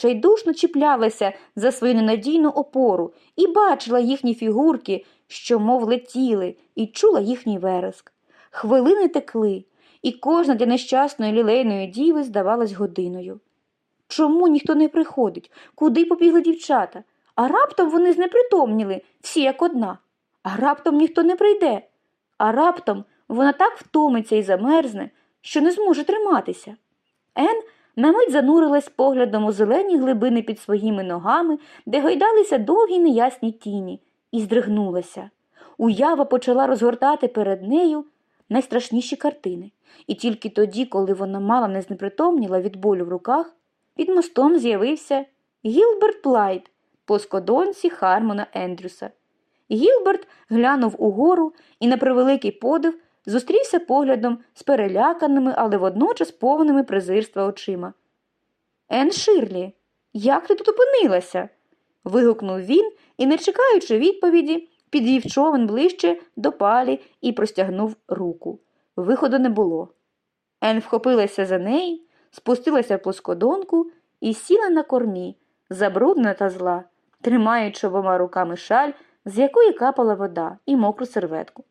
відчайдушно чіплялася за свою ненадійну опору і бачила їхні фігурки, що мов летіли, і чула їхній вереск. Хвилини текли, і кожна для нещасної лілейної діви здавалась годиною. Чому ніхто не приходить? Куди побігли дівчата? А раптом вони знепритомніли, всі як одна. А раптом ніхто не прийде. А раптом вона так втомиться і замерзне, що не зможе триматися. Ен на мить занурилась поглядом у зелені глибини під своїми ногами, де гойдалися довгі неясні тіні, і здригнулася. Уява почала розгортати перед нею найстрашніші картини, і тільки тоді, коли вона мало не знепритомніла від болю в руках, під мостом з'явився Гілберт Блайт, плоскодонці Хармона Ендрюса. Гілберт глянув угору і, на превеликий подив, зустрівся поглядом з переляканими, але водночас повними презирства очима. Ен Ширлі, як ти тут опинилася? вигукнув він і, не чекаючи відповіді, підвів човен ближче до палі і простягнув руку. Виходу не було. Ен вхопилася за неї, спустилася в плоскодонку і сіла на кормі, забруднена та зла, тримаючи обома руками шаль, з якої капала вода, і мокру серветку.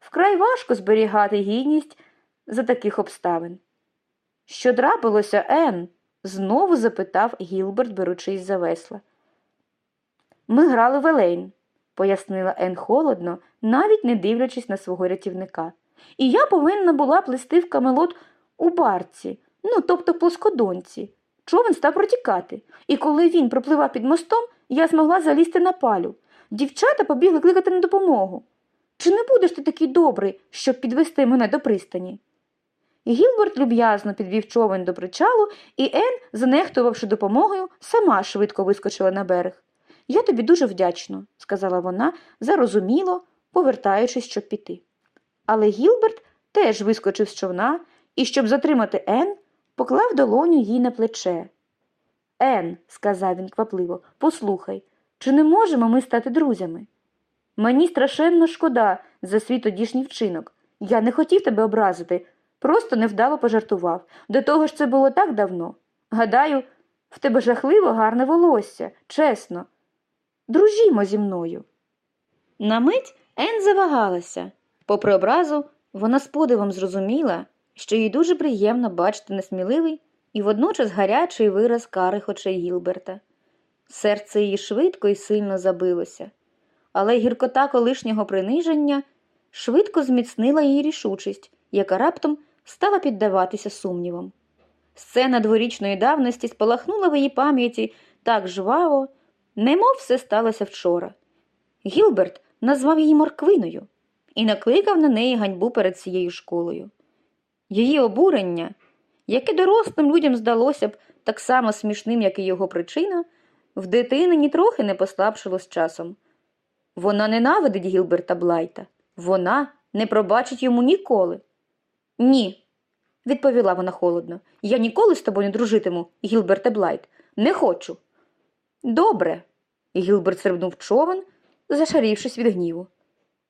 Вкрай важко зберігати гідність за таких обставин. Що трапилося, Ен? знову запитав Гілберт, беручись за весла. Ми грали в Елейн, пояснила Ен холодно, навіть не дивлячись на свого рятівника. І я повинна була плести в камелот у барці, ну, тобто в плоскодонці. Човен став протікати, і коли він пропливав під мостом, я змогла залізти на палю. Дівчата побігли кликати на допомогу. Чи не будеш ти такий добрий, щоб підвести мене до пристані? Гілберт люб'язно підвів човен до причалу, і Ен, занехтувавши допомогою, сама швидко вискочила на берег. Я тобі дуже вдячна, сказала вона, зарозуміло, повертаючись, щоб піти. Але Гілберт теж вискочив з човна і, щоб затримати Ен, поклав долоню їй на плече. Ен, сказав він квапливо, послухай, чи не можемо ми стати друзями? Мені страшенно шкода за свій тодішній вчинок. Я не хотів тебе образити, просто невдало пожартував. До того ж це було так давно. Гадаю, в тебе жахливо гарне волосся, чесно. Дружімо зі мною. На мить Ен завагалася. Попри образу, вона з подивом зрозуміла, що їй дуже приємно бачити несміливий і водночас гарячий вираз карих очей Гілберта. Серце її швидко і сильно забилося, але гіркота колишнього приниження швидко зміцнила її рішучість, яка раптом стала піддаватися сумнівам. Сцена дворічної давності спалахнула в її пам'яті так жваво, немов все сталося вчора. Гілберт назвав її морквиною і накликав на неї ганьбу перед цією школою. Її обурення, яке дорослим людям здалося б так само смішним, як і його причина, в дитини нітрохи не послабшило з часом. Вона ненавидить Гілберта Блайта, вона не пробачить йому ніколи. Ні, відповіла вона холодно. Я ніколи з тобою не дружитиму, Гілберте Блайт. Не хочу. Добре. Гілберт сербнув човен, зашарівшись від гніву.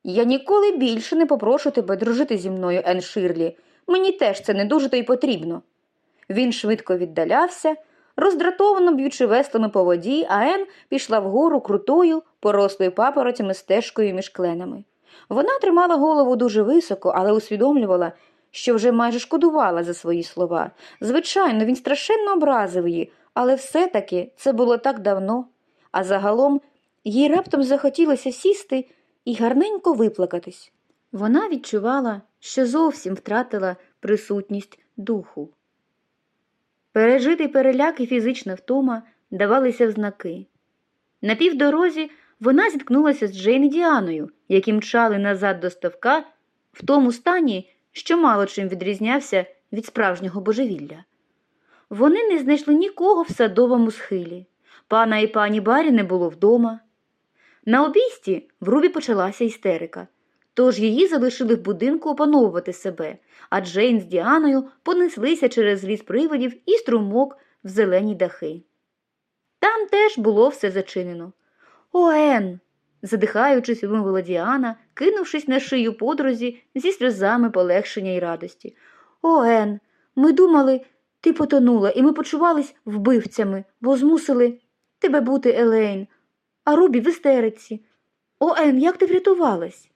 Я ніколи більше не попрошу тебе дружити зі мною, Ен Ширлі. Мені теж це не дуже то й потрібно. Він швидко віддалявся, роздратовано б'ючи веслами по воді, а Ен пішла вгору крутою, порослою папоротями стежкою між кленами. Вона тримала голову дуже високо, але усвідомлювала, що вже майже шкодувала за свої слова. Звичайно, він страшенно образив її, але все-таки це було так давно, а загалом їй раптом захотілося сісти і гарненько виплакатись. Вона відчувала, що зовсім втратила присутність духу. Пережитий переляк і фізична втома давалися в знаки. На півдорозі вона зіткнулася з Джейн і Діаною, які мчали назад до ставка в тому стані, що мало чим відрізнявся від справжнього божевілля. Вони не знайшли нікого в садовому схилі. Пана і пані Барі не було вдома. На обійсті в Рубі почалася істерика, тож її залишили в будинку опановувати себе, а Джейн з Діаною понеслися через ліс приводів і струмок в зелені дахи. Там теж було все зачинено. О, Ен! задихаючись, вимовила Діана, кинувшись на шию подрузі зі сльозами полегшення й радості. О, Ен, ми думали, Ти потонула, і ми почувались вбивцями, бо змусили тебе бути Елейн, а Рубі в істериці. О, Ен, як ти врятувалась?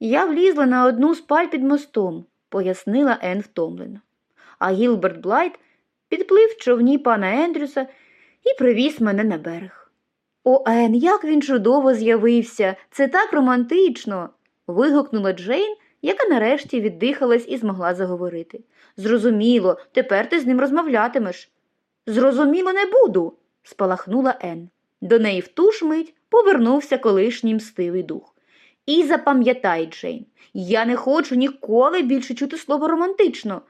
Я влізла на одну з паль під мостом, пояснила Ен втомлено. А Гілберт Блайт підплив човні пана Ендрюса і привіз мене на берег. О, Ен, як він чудово з'явився! Це так романтично. вигукнула Джейн, яка нарешті віддихалась і змогла заговорити. Зрозуміло, тепер ти з ним розмовлятимеш. Зрозуміло, не буду, спалахнула Ен. До неї в ту ж мить повернувся колишній мстивий дух. І запам'ятай, Джейн, я не хочу ніколи більше чути слово романтично.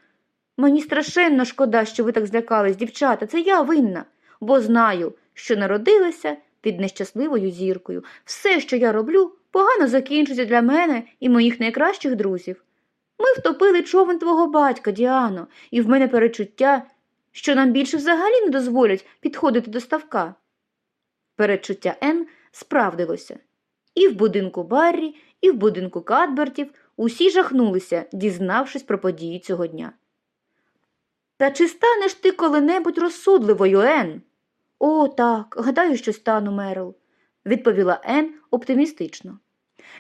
Мені страшенно шкода, що ви так злякались, дівчата, це я винна, бо знаю, що народилася під нещасливою зіркою. Все, що я роблю, погано закінчиться для мене і моїх найкращих друзів. Ми втопили човен твого батька, Діано, і в мене перечуття, що нам більше взагалі не дозволять підходити до ставка. Передчуття Ен справдилося. І в будинку Баррі, і в будинку Кадбертів усі жахнулися, дізнавшись про події цього дня. Та чи станеш ти коли-небудь розсудливою, Ен? О, так, гадаю, що стану, Мерл, відповіла Ен оптимістично.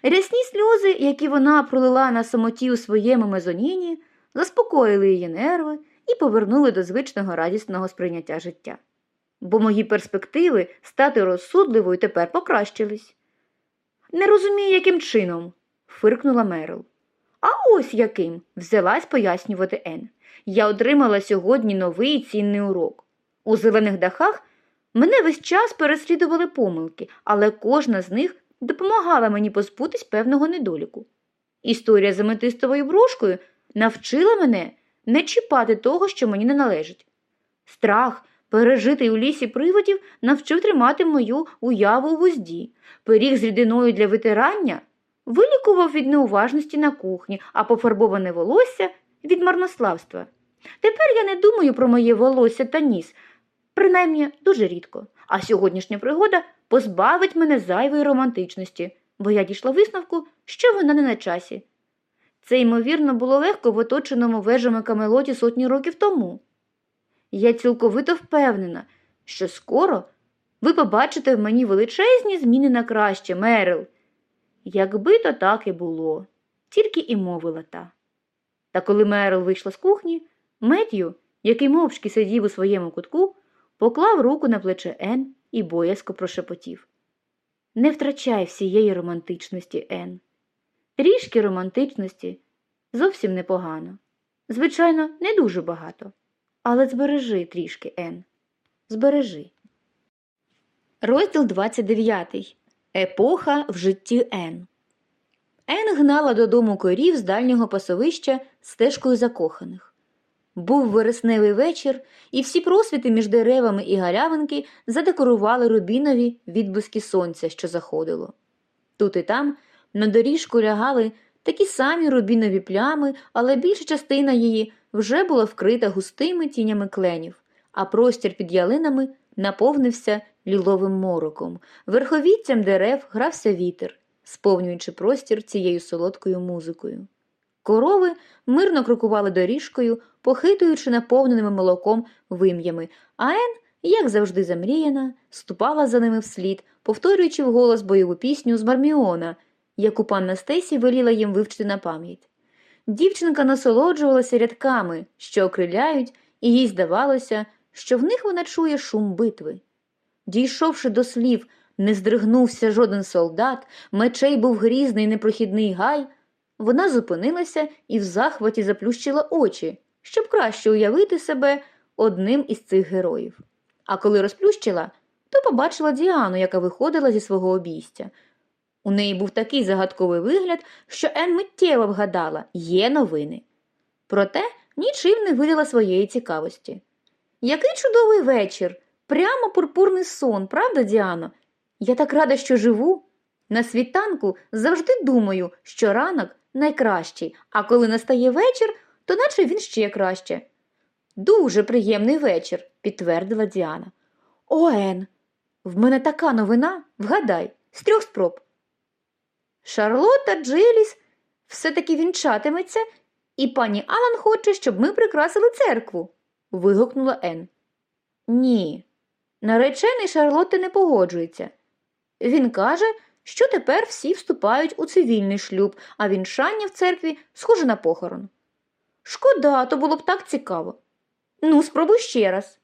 Рясні сльози, які вона пролила на самоті у своєму мезоніні, заспокоїли її нерви і повернули до звичного радісного сприйняття життя. Бо мої перспективи стати розсудливою тепер покращились. Не розумію, яким чином, фиркнула Мерл. А ось яким, взялась пояснювати Ен. Я отримала сьогодні новий цінний урок. У зелених дахах мене весь час переслідували помилки, але кожна з них допомагала мені позбутись певного недоліку. Історія з аметистовою брошкою навчила мене не чіпати того, що мені не належить. Страх, пережитий у лісі приводів, навчив тримати мою уяву у вузді. Пиріг з рідиною для витирання вилікував від неуважності на кухні, а пофарбоване волосся від марнославства. Тепер я не думаю про моє волосся та ніс, принаймні дуже рідко, а сьогоднішня пригода позбавить мене зайвої романтичності, бо я дійшла висновку, що вона не на часі. Це, ймовірно, було легко в оточеному вежами камелоті сотні років тому. Я цілковито впевнена, що скоро ви побачите в мені величезні зміни на краще, Мерил. Якби то так і було, тільки і мовила та. Та коли Мерил вийшла з кухні, Меттю, який мовчки сидів у своєму кутку, поклав руку на плече Ен і боязко прошепотів. Не втрачай всієї романтичності, Ен. Трішки романтичності зовсім непогано. Звичайно, не дуже багато. Але збережи трішки, Ен. Збережи. Розділ 29. Епоха в житті Ен. Ен гнала додому корів з дальнього пасовища стежкою закоханих. Був вересневий вечір, і всі просвіти між деревами і галявинки задекорували рубінові відблиски сонця, що заходило. Тут і там на доріжку лягали такі самі рубінові плями, але більша частина її вже була вкрита густими тінями кленів, а простір під ялинами наповнився ліловим мороком. Верховіттям дерев грався вітер, сповнюючи простір цією солодкою музикою. Корови мирно крокували доріжкою, похитуючи наповненими молоком вим'ями, а Ен, як завжди замріяна, ступала за ними вслід, повторюючи вголос бойову пісню з Марміона, яку панна Стесі веліла їм вивчити на пам'ять. Дівчинка насолоджувалася рядками, що окриляють, і їй здавалося, що в них вона чує шум битви. Дійшовши до слів, не здригнувся жоден солдат, мечей був грізний непрохідний гай. Вона зупинилася і в захваті заплющила очі, щоб краще уявити себе одним із цих героїв. А коли розплющила, то побачила Діану, яка виходила зі свого обійстя. У неї був такий загадковий вигляд, що Ен миттєво вгадала є новини. Проте нічим не видала своєї цікавості. Який чудовий вечір! Прямо пурпурний сон, правда, Діано? Я так рада, що живу. На світанку завжди думаю, що ранок найкращий, а коли настає вечір, то наче він ще краще. Дуже приємний вечір, підтвердила Діана. О, Ен, в мене така новина, вгадай, з трьох спроб. Шарлотта Джиліс все-таки вінчатиметься, і пані Алан хоче, щоб ми прикрасили церкву. вигукнула Ен. Ні. Наречений Шарлотти не погоджується. Він каже, що тепер всі вступають у цивільний шлюб, а вінчання в церкві схоже на похорон. Шкода, то було б так цікаво. Ну, спробуй ще раз.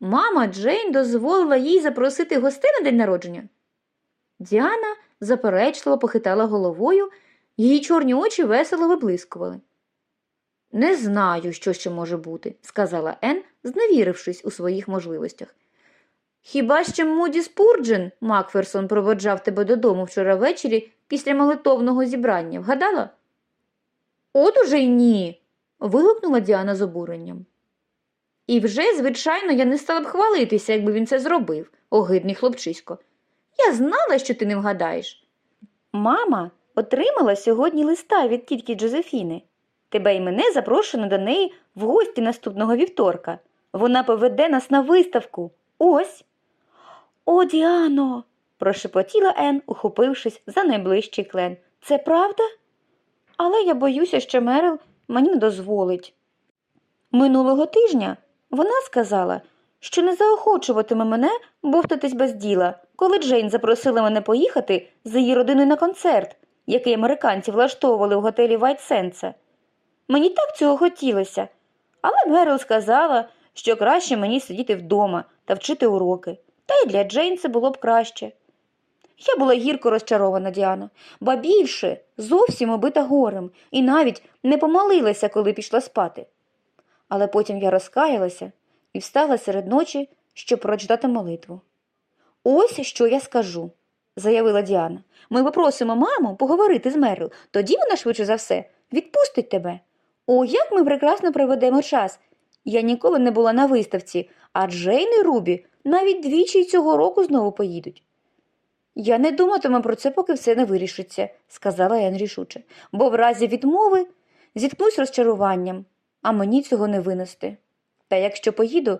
Мама Джейн дозволила їй запросити гостей на день народження. Діана заперечливо похитала головою, її чорні очі весело виблискували. Не знаю, що ще може бути, сказала Ен, зневірившись у своїх можливостях. Хіба ще Муді Спурджен, Макферсон, проводжав тебе додому вчора ввечері після молитовного зібрання, вгадала? От уже й ні. вигукнула Діана з обуренням. І вже, звичайно, я не стала б хвалитися, якби він це зробив, огидний хлопчисько. Я знала, що ти не вгадаєш. Мама отримала сьогодні листа від тітки Джозефіни. Тебе і мене запрошено до неї в гості наступного вівторка. Вона поведе нас на виставку. Ось. О, Діано. прошепотіла Ен, ухопившись за найближчий клен. Це правда? Але я боюся, що Мерил мені не дозволить. Минулого тижня вона сказала, що не заохочуватиме мене бовтатись без діла, коли Джейн запросила мене поїхати з її родиною на концерт, який американці влаштовували в готелі Вайт Сендса. Мені так цього хотілося, але Мерил сказала, що краще мені сидіти вдома та вчити уроки, та й для Джейн це було б краще. Я була гірко розчарована, Діана, ба більше зовсім обита горем і навіть не помолилася, коли пішла спати. Але потім я розкаялася і встала серед ночі, щоб прочитати молитву. Ось що я скажу, заявила Діана. Ми попросимо маму поговорити з Мерил, тоді вона швидше за все відпустить тебе. О, як ми прекрасно проведемо час. Я ніколи не була на виставці, а Джейн і Рубі навіть двічі цього року знову поїдуть. Я не думатиму про це, поки все не вирішиться, сказала Ен рішуче, бо в разі відмови зіткнусь розчаруванням, а мені цього не винести. Та якщо поїду,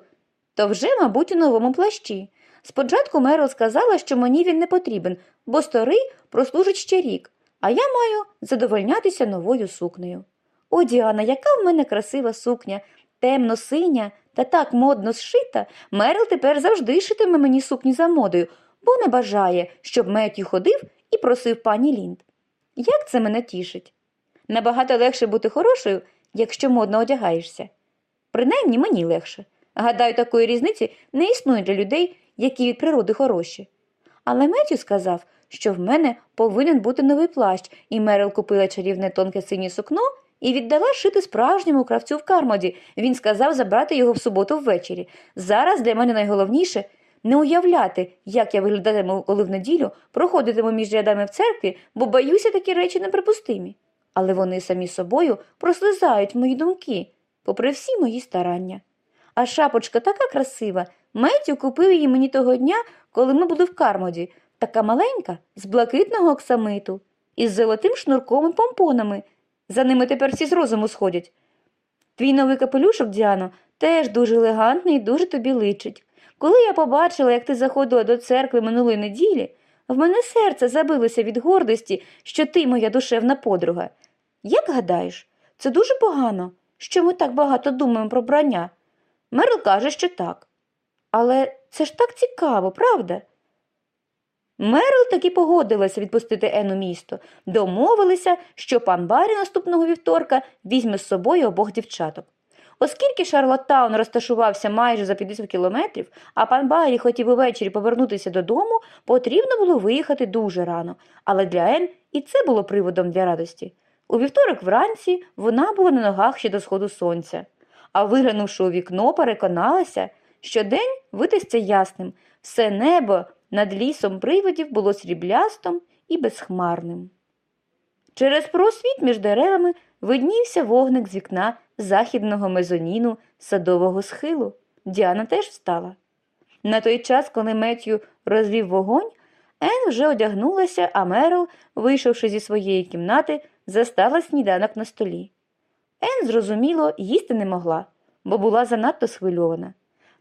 то вже, мабуть, у новому плащі. Спочатку Мерил сказала, що мені він не потрібен, бо старий прослужить ще рік, а я маю задовольнятися новою сукнею. О, Діана, яка в мене красива сукня, темно синя та так модно зшита, Мерил тепер завжди шитиме мені сукні за модою, бо не бажає, щоб Меттю ходив і просив пані Лінд. Як це мене тішить? Набагато легше бути хорошою, якщо модно одягаєшся. Принаймні мені легше. Гадаю, такої різниці не існує для людей, які від природи хороші. Але Меттю сказав, що в мене повинен бути новий плащ, і Мерил купила чарівне тонке синє сукно і віддала шити справжньому кравцю в Кармоді. Він сказав забрати його в суботу ввечері. Зараз для мене найголовніше не уявляти, як я виглядатиму, коли в неділю проходитиму між рядами в церкві, бо боюся такі речі неприпустимі. Але вони самі собою прослизають мої думки, попри всі мої старання. А шапочка така красива. Меттю купив її мені того дня, коли ми були в Кармоді, така маленька, з блакитного оксамиту, із золотим шнурком і помпонами. За ними тепер всі з розуму сходять. Твій новий капелюшок, Діано, теж дуже елегантний і дуже тобі личить. Коли я побачила, як ти заходила до церкви минулої неділі, в мене серце забилося від гордості, що ти моя душевна подруга. Як гадаєш, це дуже погано, що ми так багато думаємо про брання. Мерл каже, що так. Але це ж так цікаво, правда? Мерл таки погодилася відпустити Ену місто, домовилися, що пан Барі наступного вівторка візьме з собою обох дівчаток. Оскільки Шарлоттаун розташувався майже за 50 кілометрів, а пан Барі хотів увечері повернутися додому, потрібно було виїхати дуже рано, але для Ен і це було приводом для радості. У вівторок вранці вона була на ногах ще до сходу сонця, а виглянувши у вікно, переконалася, що день видасться ясним, все небо над лісом привидів було сріблястом і безхмарним. Через просвіт між деревами виднівся вогник з вікна західного мезоніну садового схилу. Діана теж встала. На той час, коли Меттю розвів вогонь, Ен вже одягнулася, а Мерл, вийшовши зі своєї кімнати, застала сніданок на столі. Ен, зрозуміло, їсти не могла, бо була занадто схвильована.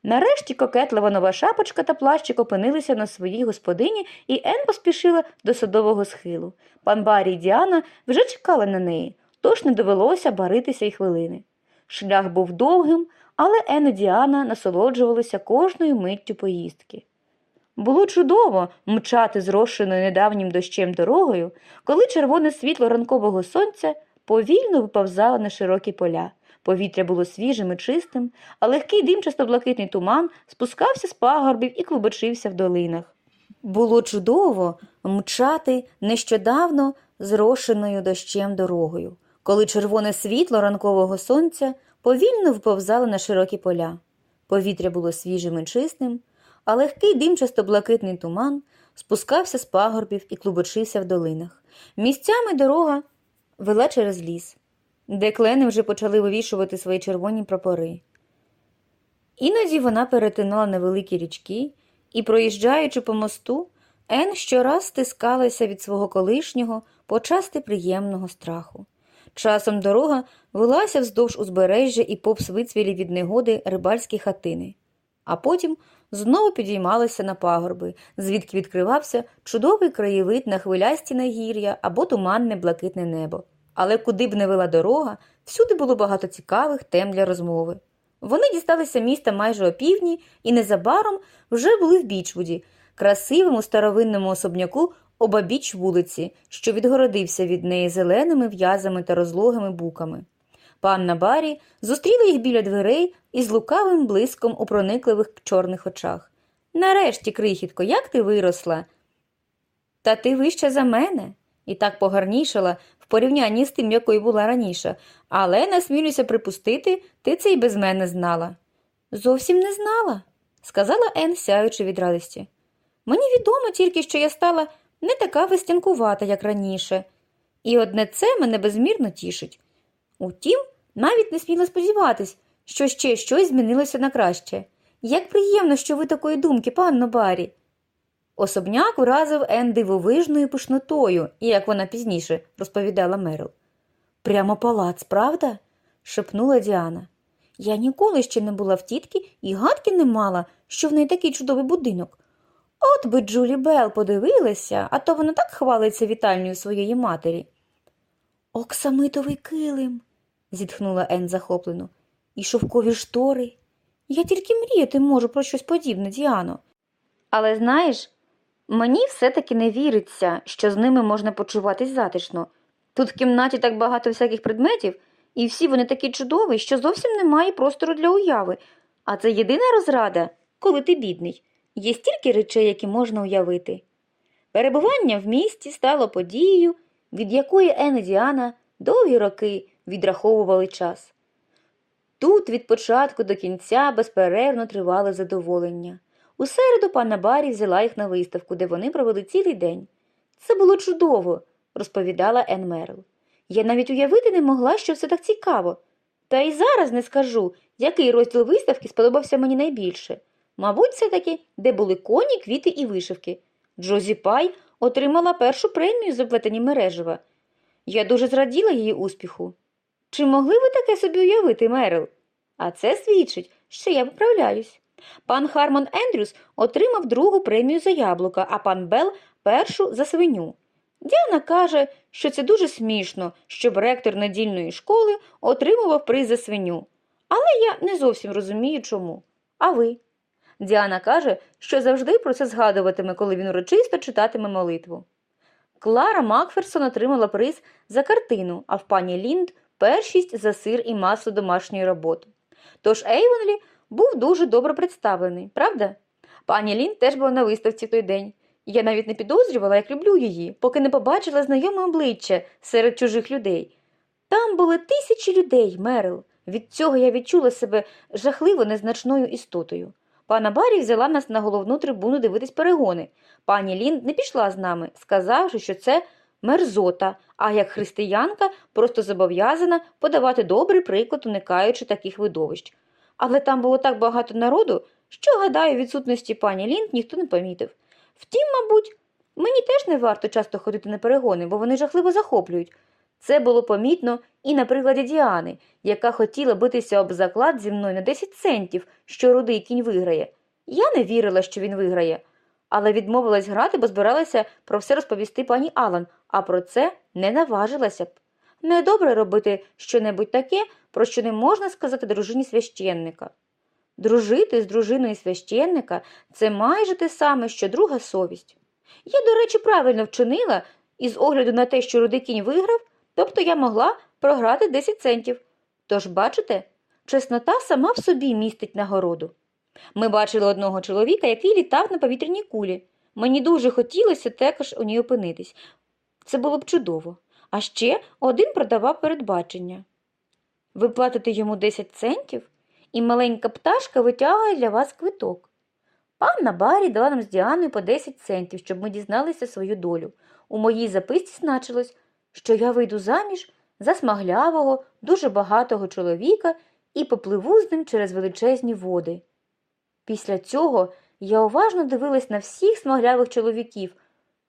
Нарешті кокетлива нова шапочка та плащик опинилися на своїй господині, і Ен поспішила до садового схилу. Пан Барі і Діана вже чекали на неї, тож не довелося баритися й хвилини. Шлях був довгим, але Ен і Діана насолоджувалися кожною миттю поїздки. Було чудово мчати зрошеною недавнім дощем дорогою, коли червоне світло ранкового сонця повільно виповзало на широкі поля. Повітря було свіжим і чистим, а легкий димчасто-блакитний туман спускався з пагорбів і клубочився в долинах. Було чудово мчати нещодавно зрошеною дощем дорогою, коли червоне світло ранкового сонця повільно вповзало на широкі поля. Повітря було свіжим і чистим, а легкий димчасто-блакитний туман спускався з пагорбів і клубочився в долинах. Місцями дорога вела через ліс, де клени вже почали вивішувати свої червоні прапори. Іноді вона перетинала невеликі річки і, проїжджаючи по мосту, Ен щораз стискалася від свого колишнього, почасти приємного страху. Часом дорога велася вздовж узбережжя і повз вицвілі від негоди рибальські хатини, а потім знову підіймалися на пагорби, звідки відкривався чудовий краєвид на хвилясті нагір'я або туманне блакитне небо. Але куди б не вела дорога, всюди було багато цікавих тем для розмови. Вони дісталися міста майже опівдні і незабаром вже були в Бічвуді, красивому старовинному особняку обабіч вулиці, що відгородився від неї зеленими в'язами та розлогими буками. Панна Барі зустріла їх біля дверей із лукавим блиском у проникливих чорних очах. Нарешті, крихітко, як ти виросла? Та ти вища за мене, і так погарнішала порівнянні з тим, якою була раніше, але насмілюся припустити, ти це й без мене знала. Зовсім не знала, сказала Ен, сяючи від радості. Мені відомо тільки, що я стала не така вестянкувата, як раніше, і одне це мене безмірно тішить. Утім, навіть не сміла сподіватись, що ще щось змінилося на краще. Як приємно, що ви такої думки, панно Барі. Особняк уразив Ен дивовижною пишнотою, як вона пізніше розповідала Мерил. Прямо палац, правда? шепнула Діана. Я ніколи ще не була в тітки і гадки не мала, що в неї такий чудовий будинок. От би Джулі Белл подивилася, а то вона так хвалиться вітальнею своєї матері. Оксамитовий килим, зітхнула Ен захоплено, і шовкові штори. Я тільки мріяти можу про щось подібне, Діано. Але знаєш, мені все-таки не віриться, що з ними можна почуватись затишно. Тут в кімнаті так багато всяких предметів, і всі вони такі чудові, що зовсім немає простору для уяви. А це єдина розрада, коли ти бідний. Є стільки речей, які можна уявити. Перебування в місті стало подією, від якої Ен довгі роки відраховували час. Тут від початку до кінця безперервно тривали задоволення. У середу панна Барі взяла їх на виставку, де вони провели цілий день. Це було чудово, розповідала Ен Мерл. Я навіть уявити не могла, що все так цікаво. Та й зараз не скажу, який розділ виставки сподобався мені найбільше. Мабуть, все таки, де були коні, квіти і вишивки. Джозі Пай отримала першу премію за плетені мережева. Я дуже зраділа її успіху. Чи могли ви таке собі уявити, Мерил? А це свідчить, що я виправляюсь. Пан Хармон Ендрюс отримав другу премію за яблука, а пан Бел першу за свиню. Діана каже, що це дуже смішно, щоб ректор недільної школи отримував приз за свиню. Але я не зовсім розумію, чому. А ви? Діана каже, що завжди про це згадуватиме, коли він урочисто читатиме молитву. Клара Макферсон отримала приз за картину, а в пані Лінд першість за сир і масло домашньої роботи. Тож Ейвонлі був дуже добре представлений, правда? Пані Лінд теж була на виставці той день. Я навіть не підозрювала, як люблю її, поки не побачила знайоме обличчя серед чужих людей. Там були тисячі людей, Мерил. Від цього я відчула себе жахливо незначною істотою. Пана Барі взяла нас на головну трибуну дивитись перегони. Пані Лінд не пішла з нами, сказавши, що це мерзота, а як християнка просто зобов'язана подавати добрий приклад, уникаючи таких видовищ. Але там було так багато народу, що, гадаю, відсутності пані Лінд ніхто не помітив. Втім, мабуть, мені теж не варто часто ходити на перегони, бо вони жахливо захоплюють. Це було помітно і на прикладі Діани, яка хотіла битися об заклад зі мною на 10 центів, що рудий кінь виграє. Я не вірила, що він виграє, але відмовилась грати, бо збиралася про все розповісти пані Алан, а про це не наважилася б. Недобре робити щонебудь таке, про що не можна сказати дружині священника. Дружити з дружиною священника це майже те саме, що друга совість. Я, до речі, правильно вчинила, і з огляду на те, що рудий кінь виграв, тобто я могла програти 10 центів. Тож, бачите, чеснота сама в собі містить нагороду. Ми бачили одного чоловіка, який літав на повітряній кулі. Мені дуже хотілося також у ній опинитись. Це було б чудово. А ще один продавав передбачення. Ви платите йому 10 центів, і маленька пташка витягує для вас квиток. Панна Барі дала нам з Діаною по 10 центів, щоб ми дізналися свою долю. У моїй записці значилось, що я вийду заміж за смаглявого, дуже багатого чоловіка і попливу з ним через величезні води. Після цього я уважно дивилась на всіх смаглявих чоловіків,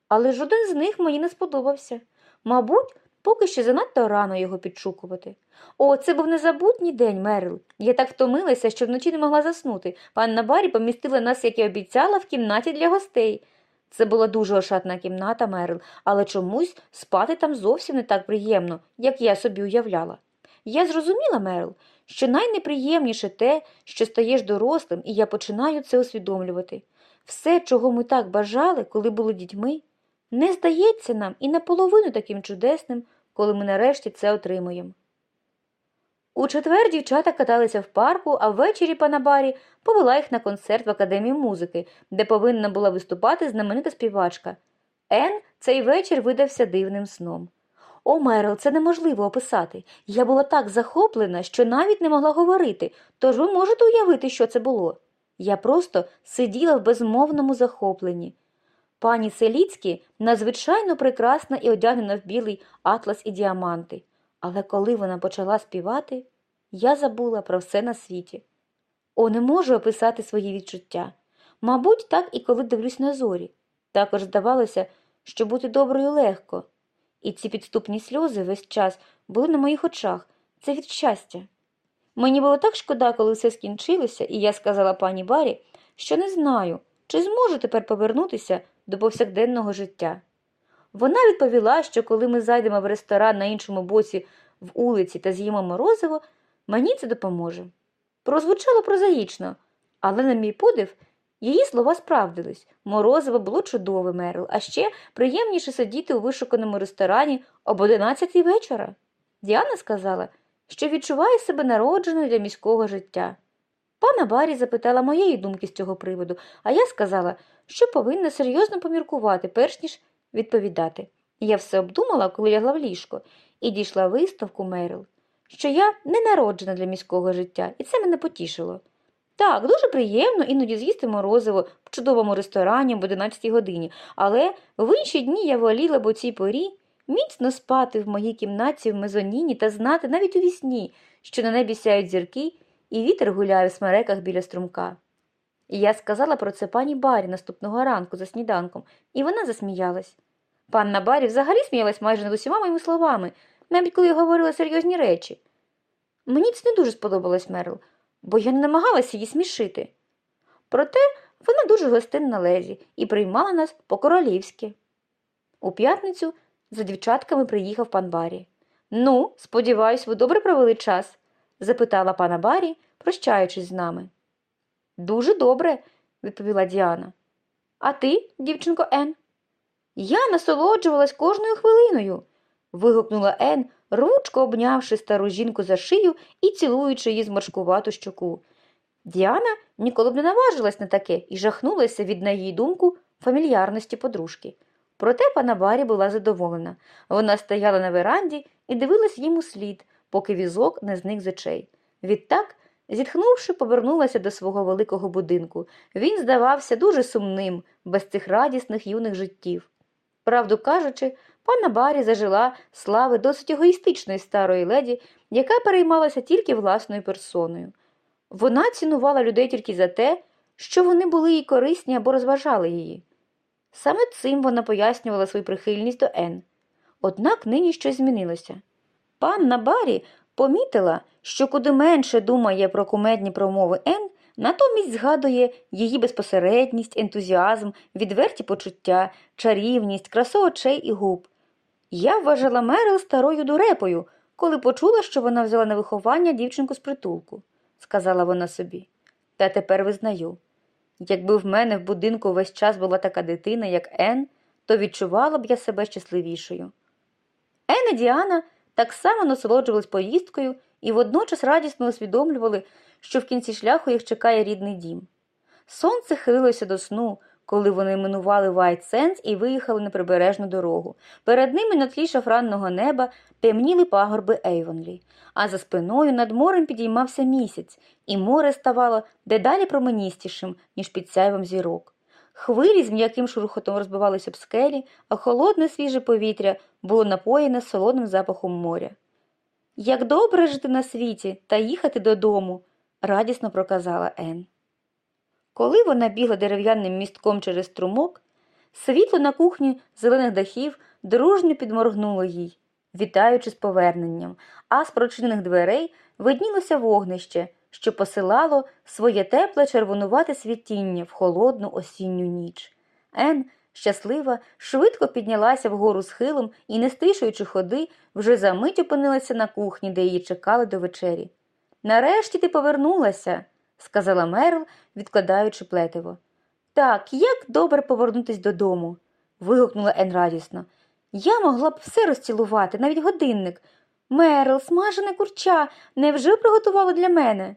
але жоден з них мені не сподобався. Мабуть, поки ще занадто рано його підшукувати. О, це був незабутній день, Мерил. Я так втомилася, що вночі не могла заснути. Панна Барі помістила нас, як і обіцяла, в кімнаті для гостей. Це була дуже ошатна кімната, Мерил, але чомусь спати там зовсім не так приємно, як я собі уявляла. Я зрозуміла, Мерил, що найнеприємніше те, що стаєш дорослим, і я починаю це усвідомлювати. Все, чого ми так бажали, коли були дітьми, не здається нам і наполовину таким чудесним, коли ми нарешті це отримуємо. У четвер дівчата каталися в парку, а ввечері пана Барі повела їх на концерт в Академії музики, де повинна була виступати знаменита співачка. Ен цей вечір видався дивним сном. О, Мерил, це неможливо описати. Я була так захоплена, що навіть не могла говорити, тож ви можете уявити, що це було. Я просто сиділа в безмовному захопленні. Пані Селіцькі надзвичайно прекрасна і одягнена в білий атлас і діаманти. Але коли вона почала співати, я забула про все на світі. О, не можу описати свої відчуття. Мабуть, так і коли дивлюсь на зорі. Також здавалося, що бути доброю легко. І ці підступні сльози весь час були на моїх очах. Це від щастя. Мені було так шкода, коли все скінчилося, і я сказала пані Барі, що не знаю, чи зможу тепер повернутися до повсякденного життя. Вона відповіла, що коли ми зайдемо в ресторан на іншому боці в улиці та з'їмо морозиво, мені це допоможе. Прозвучало прозаїчно, але, на мій подив, її слова справдились. Морозиво було чудове, Мерл, а ще приємніше сидіти у вишуканому ресторані об одинадцятій вечора. Діана сказала, що відчуває себе народженою для міського життя. Пана Барі запитала моєї думки з цього приводу, а я сказала, що повинна серйозно поміркувати, перш ніж відповідати. Я все обдумала, коли лягла в ліжко, і дійшла висновку Мерил, що я не народжена для міського життя, і це мене потішило. Так, дуже приємно іноді з'їсти морозиво в чудовому ресторані об 11 годині, але в інші дні я воліла б у цій порі міцно спати в моїй кімнаті в мезоніні та знати навіть у вісні, що на небі сяють зірки, і вітер гуляє в смереках біля струмка. І я сказала про це пані Барі наступного ранку за сніданком, і вона засміялась. Панна Барі взагалі сміялась майже над усіма моїми словами, навіть коли я говорила серйозні речі. Мені це не дуже сподобалось Мерл, бо я не намагалася її смішити. Проте вона дуже гостинна лезі і приймала нас по-королівськи. У п'ятницю за дівчатками приїхав пан Барі. Ну, сподіваюсь, ви добре провели час? Запитала пана Барі, прощаючись з нами. Дуже добре, відповіла Діана. А ти, дівчинко Ен? Я насолоджувалась кожною хвилиною. вигукнула Ен, ручко обнявши стару жінку за шию і цілуючи її зморшкувату щоку. Діана ніколи б не наважилась на таке і жахнулася від, на її думку, фамільярності подружки. Проте пана Барі була задоволена. Вона стояла на веранді і дивилась їм у слід, поки візок не зник з очей. Відтак, зітхнувши, повернулася до свого великого будинку. Він здавався дуже сумним, без цих радісних юних життів. Правду кажучи, пана Барі зажила слави досить егоїстичної старої леді, яка переймалася тільки власною персоною. Вона цінувала людей тільки за те, що вони були їй корисні або розважали її. Саме цим вона пояснювала свою прихильність до Ен. Однак нині щось змінилося. Панна Барі помітила, що куди менше думає про кумедні промови Ен, натомість згадує її безпосередність, ентузіазм, відверті почуття, чарівність, красу очей і губ. Я вважала Мерил старою дурепою, коли почула, що вона взяла на виховання дівчинку з притулку, сказала вона собі. Та тепер визнаю. Якби в мене в будинку весь час була така дитина, як Ен, то відчувала б я себе щасливішою. Ен і Діана так само насолоджувались поїздкою і водночас радісно усвідомлювали, що в кінці шляху їх чекає рідний дім. Сонце хилилося до сну, коли вони минували Вайт Сендс і виїхали на прибережну дорогу. Перед ними на тлі шафранного неба темніли пагорби Ейвонлі, а за спиною над морем підіймався місяць, і море ставало дедалі променістішим, ніж під сяйвом зірок. Хвилі з м'яким шурхотом розбивалися об скелі, а холодне свіже повітря було напоєне солодним запахом моря. Як добре жити на світі та їхати додому, радісно проказала Ен. Коли вона бігла дерев'яним містком через струмок, світло на кухні зелених дахів дружньо підморгнуло їй, вітаючи з поверненням, а з прочинених дверей виднілося вогнище, що посилало своє тепле червонувате світіння в холодну осінню ніч. Ен, щаслива, швидко піднялася вгору схилом і, не стишуючи ходи, вже за мить опинилася на кухні, де її чекали до вечері. Нарешті ти повернулася, сказала Мерл, відкладаючи плетиво. Так, як добре повернутись додому. вигукнула Ен радісно. Я могла б все розцілувати, навіть годинник. Мерл, смажене курча, невже приготувала для мене?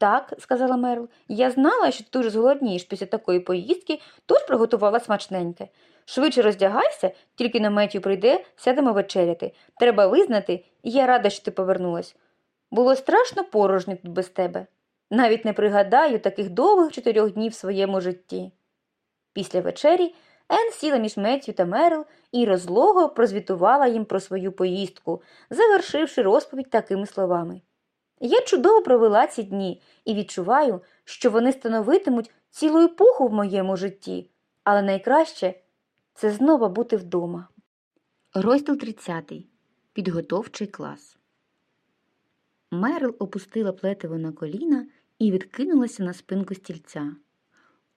Так, сказала Мерл, я знала, що ти дуже зголоднієш після такої поїздки, тож приготувала смачненьке. Швидше роздягайся, тільки на Меттю прийде, сядемо вечеряти. Треба визнати, я рада, що ти повернулась. Було страшно порожньо тут без тебе. Навіть не пригадаю таких довгих чотирьох днів в своєму житті. Після вечері Ен сіла між Меттю та Мерл і розлого прозвітувала їм про свою поїздку, завершивши розповідь такими словами. Я чудово провела ці дні і відчуваю, що вони становитимуть цілу епоху в моєму житті, але найкраще це знову бути вдома. Розділ 30. Підготовчий клас. Мерл опустила плетиво на коліна і відкинулася на спинку стільця.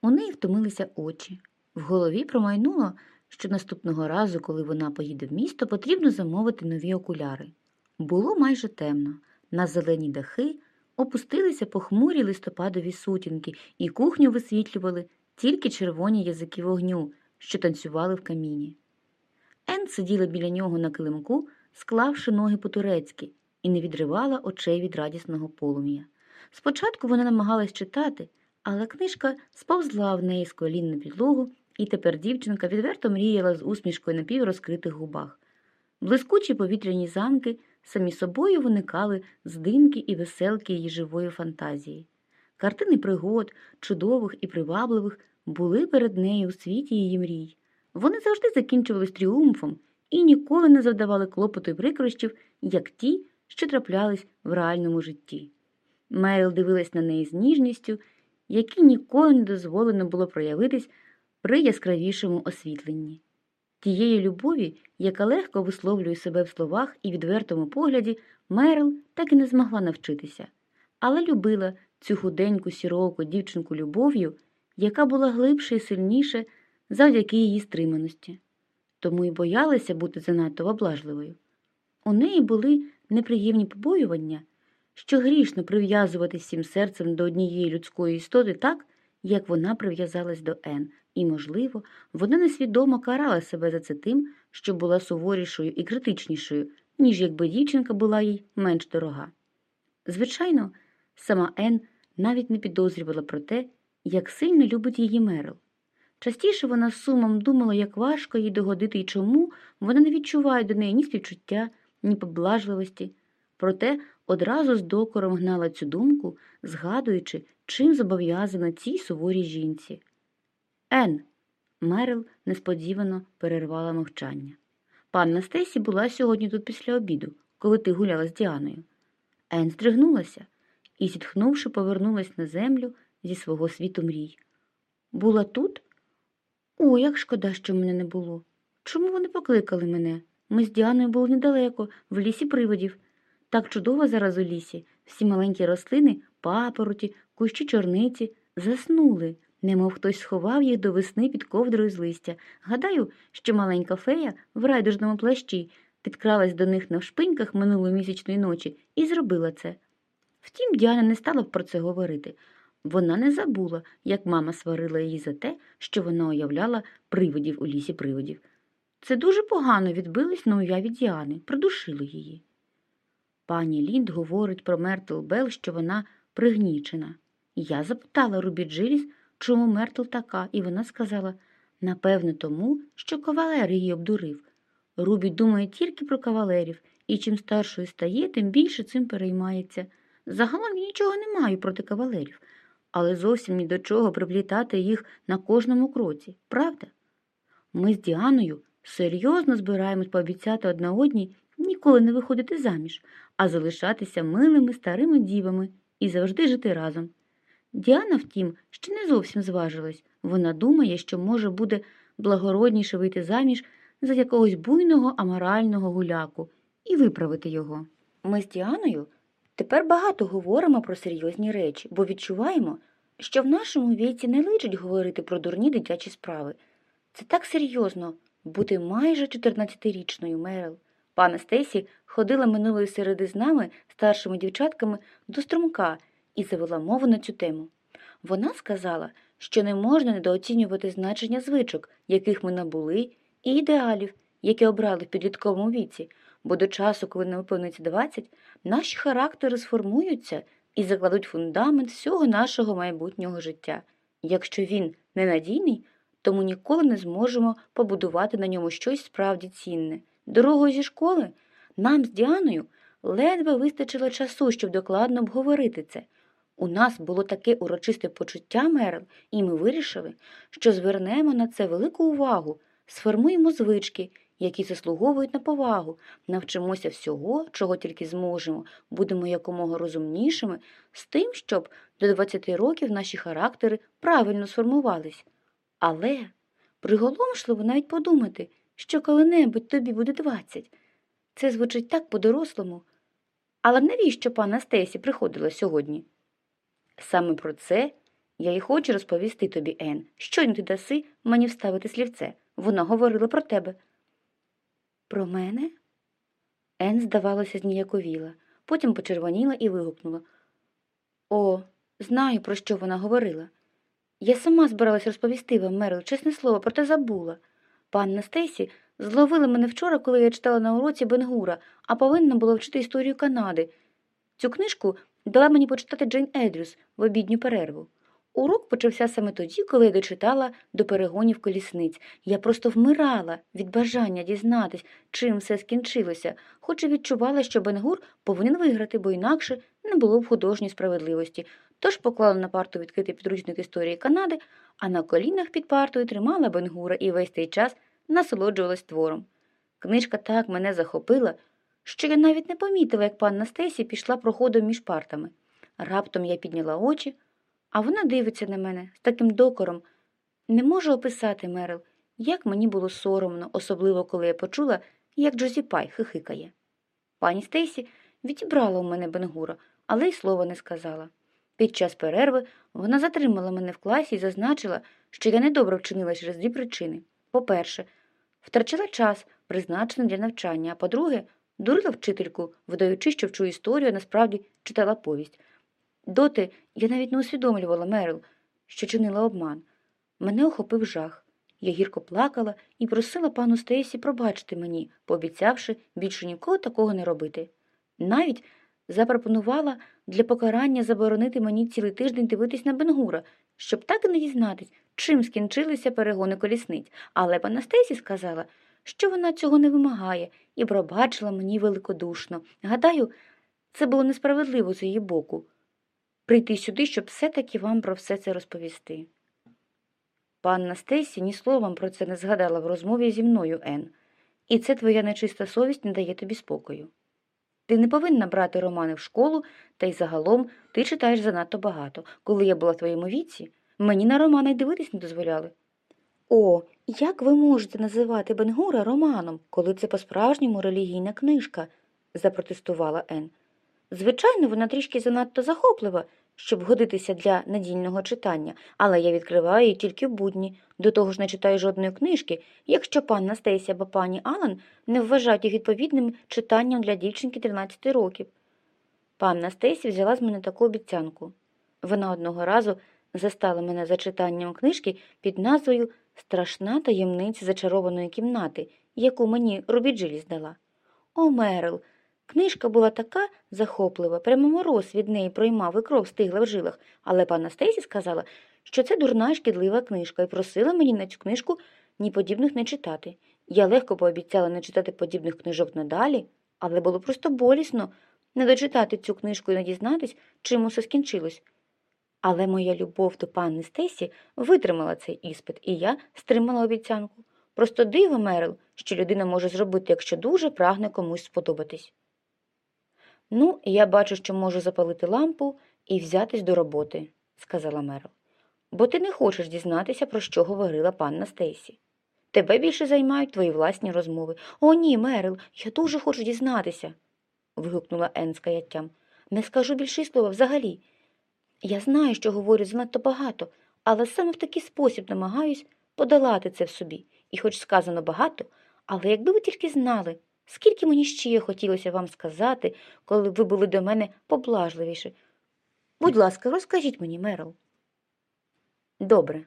У неї втомилися очі. В голові промайнуло, що наступного разу, коли вона поїде в місто, потрібно замовити нові окуляри. Було майже темно. На зелені дахи опустилися похмурі листопадові сутінки, і кухню висвітлювали тільки червоні язики вогню, що танцювали в каміні. Ен сиділа біля нього на килимку, склавши ноги по-турецьки, і не відривала очей від радісного полум'я. Спочатку вона намагалась читати, але книжка сповзла в неї з колін на підлогу, і тепер дівчинка відверто мріяла з усмішкою на піврозкритих губах. Блискучі повітряні замки самі собою виникали з димки і веселки її живої фантазії. Картини пригод, чудових і привабливих, були перед нею у світі її мрій. Вони завжди закінчувались тріумфом і ніколи не завдавали клопоту й прикрощів, як ті, що траплялись в реальному житті. Мерил дивилась на неї з ніжністю, якій ніколи не дозволено було проявитись при яскравішому освітленні. Тієї любові, яка легко висловлює себе в словах і відвертому погляді, Мерил так і не змогла навчитися, але любила цю худеньку сіроку дівчинку любов'ю, яка була глибше і сильніше завдяки її стриманості, тому й боялася бути занадто облажливою. У неї були неприємні побоювання, що грішно прив'язуватись всім серцем до однієї людської істоти так, як вона прив'язалась до Ен, і, можливо, вона несвідомо карала себе за це тим, що була суворішою і критичнішою, ніж якби дівчинка була їй менш дорога. Звичайно, сама Ен навіть не підозрювала про те, як сильно любить її Мерил. Частіше вона з сумом думала, як важко їй догодити і чому вона не відчуває до неї ні співчуття, ні поблажливості. Проте одразу з докором гнала цю думку, згадуючи, чим зобов'язана цій суворій жінці. Ен. Мерил несподівано перервала мовчання. Панна Стесі була сьогодні тут після обіду, коли ти гуляла з Діаною. Ен здригнулася і, зітхнувши, повернулась на землю зі свого світу мрій. Була тут? О, як шкода, що мене не було. Чому вони покликали мене? Ми з Діаною були недалеко, в лісі приводів. Так чудово зараз у лісі. Всі маленькі рослини, папороті, кущі чорниці заснули, немов хтось сховав їх до весни під ковдрою з листя. Гадаю, що маленька фея в райдужному плащі підкралась до них на шпиньках минулої місячної ночі і зробила це. Втім, Діана не стала б про це говорити. Вона не забула, як мама сварила її за те, що вона уявляла привидів у лісі привидів. Це дуже погано відбилось на уяві Діани, придушило її. Пані Лінд говорить про Мертл Белл, що вона пригнічена. Я запитала Рубі Джиліс, чому Мертл така, і вона сказала напевне, тому, що кавалер її обдурив. Рубі думає тільки про кавалерів, і чим старшою стає, тим більше цим переймається. Загалом я нічого не маю проти кавалерів, але зовсім ні до чого приплітати їх на кожному кроці, правда? Ми з Діаною серйозно збираємось пообіцяти одна одній ніколи не виходити заміж, а залишатися милими старими дівами і завжди жити разом. Діана, втім, ще не зовсім зважилась. Вона думає, що може буде благородніше вийти заміж за якогось буйного аморального гуляку і виправити його. Ми з Діаною тепер багато говоримо про серйозні речі, бо відчуваємо, що в нашому віці не личить говорити про дурні дитячі справи. Це так серйозно бути майже 14-річною Мерил. Пана Стесі ходила минулої середи з нами, старшими дівчатками, до струмка і завела мову на цю тему. Вона сказала, що не можна недооцінювати значення звичок, яких ми набули, і ідеалів, які обрали в підлітковому віці, бо до часу, коли нам виповниться 20, наші характери сформуються і закладуть фундамент всього нашого майбутнього життя. Якщо він ненадійний, то ми ніколи не зможемо побудувати на ньому щось справді цінне. Дорогою зі школи нам з Діаною ледве вистачило часу, щоб докладно обговорити це. У нас було таке урочисте почуття Мерл, і ми вирішили, що звернемо на це велику увагу, сформуємо звички, які заслуговують на повагу, навчимося всього, чого тільки зможемо, будемо якомога розумнішими, з тим, щоб до 20 років наші характери правильно сформувались. Але приголомшливо навіть подумати, що коли-небудь тобі буде 20. Це звучить так по-дорослому. Але навіщо пана Стесі приходила сьогодні? Саме про це я й хочу розповісти тобі, Ен. Щойно ти даси мені вставити слівце. Вона говорила про тебе. Про мене? Ен, здавалося, зніяковіла, потім почервоніла і вигукнула. О, знаю, про що вона говорила. Я сама збиралась розповісти вам, Мерил, чесне слово, проте забула. Панна Стесі зловила мене вчора, коли я читала на уроці Бенгура, а повинна була вчити історію Канади. Цю книжку дала мені почитати Джейн Едрюс в обідню перерву. Урок почався саме тоді, коли я дочитала до перегонів колісниць. Я просто вмирала від бажання дізнатись, чим все скінчилося, хоч і відчувала, що Бенгур повинен виграти, бо інакше не було б художньої справедливості. Тож поклала на парту відкритий підручник історії Канади, а на колінах під партою тримала Бенгура і весь цей час насолоджувалась твором. Книжка так мене захопила, що я навіть не помітила, як панна Стесі пішла проходом між партами. Раптом я підняла очі, а вона дивиться на мене з таким докором. Не можу описати, Мерил, як мені було соромно, особливо коли я почула, як Джозі Пай хихикає. Пані Стейсі відібрала у мене Бенгура, але й слова не сказала. Під час перерви вона затримала мене в класі і зазначила, що я недобре вчинила через дві причини. По-перше, втрачала час, призначений для навчання, а по-друге, дурила вчительку, видаючи, що вчу історію, а насправді читала повість. Доти я навіть не усвідомлювала Мерил, що чинила обман. Мене охопив жах. Я гірко плакала і просила пану Стейсі пробачити мені, пообіцявши більше ніколи такого не робити. Навіть запропонувала для покарання заборонити мені цілий тиждень дивитись на Бенгура, щоб так і не дізнатись, чим скінчилися перегони колісниць, але пана Стейсі сказала, що вона цього не вимагає, і пробачила мені великодушно. Гадаю, це було несправедливо з її боку прийти сюди, щоб все-таки вам про все це розповісти. Панна Стейсі ні словом про це не згадала в розмові зі мною, Ен, і це твоя нечиста совість не дає тобі спокою. Ти не повинна брати романи в школу, та й загалом ти читаєш занадто багато. Коли я була в твоєму віці, мені на романи й дивитись не дозволяли. О, як ви можете називати Бенгура романом, коли це по-справжньому релігійна книжка? запротестувала Ен. Звичайно, вона трішки занадто захоплива, щоб годитися для надійного читання, але я відкриваю її тільки в будні. До того ж не читаю жодної книжки, якщо панна Стейсі або пані Алан не вважають їх відповідним читанням для дівчинки 13 років. Панна Стейсі взяла з мене таку обіцянку. Вона одного разу застала мене за читанням книжки під назвою Страшна таємниця зачарованої кімнати, яку мені Рубі Джилі здала. О, Мерил! Книжка була така захоплива, прямо мороз від неї проймав і кров стигла в жилах, але панна Стейсі сказала, що це дурна і шкідлива книжка, і просила мені на цю книжку ні подібних не читати. Я легко пообіцяла не читати подібних книжок надалі, але було просто болісно не дочитати цю книжку і не дізнатись, чим усе скінчилось. Але моя любов до панни Стесі витримала цей іспит, і я стримала обіцянку. Просто диво, Мерил, що людина може зробити, якщо дуже прагне комусь сподобатись. Ну, я бачу, що можу запалити лампу і взятись до роботи, сказала Мерил. Бо ти не хочеш дізнатися, про що говорила панна Стейсі. Тебе більше займають твої власні розмови. О, ні, Мерил, я дуже хочу дізнатися. вигукнула Ен з каяттям. Не скажу більше слова взагалі. Я знаю, що говорю занадто багато, але саме в такий спосіб намагаюсь подолати це в собі. І хоч сказано багато, але якби ви тільки знали, скільки мені ще хотілося вам сказати, коли ви були до мене поблажливіше. Будь ласка, розкажіть мені, Мерл. Добре.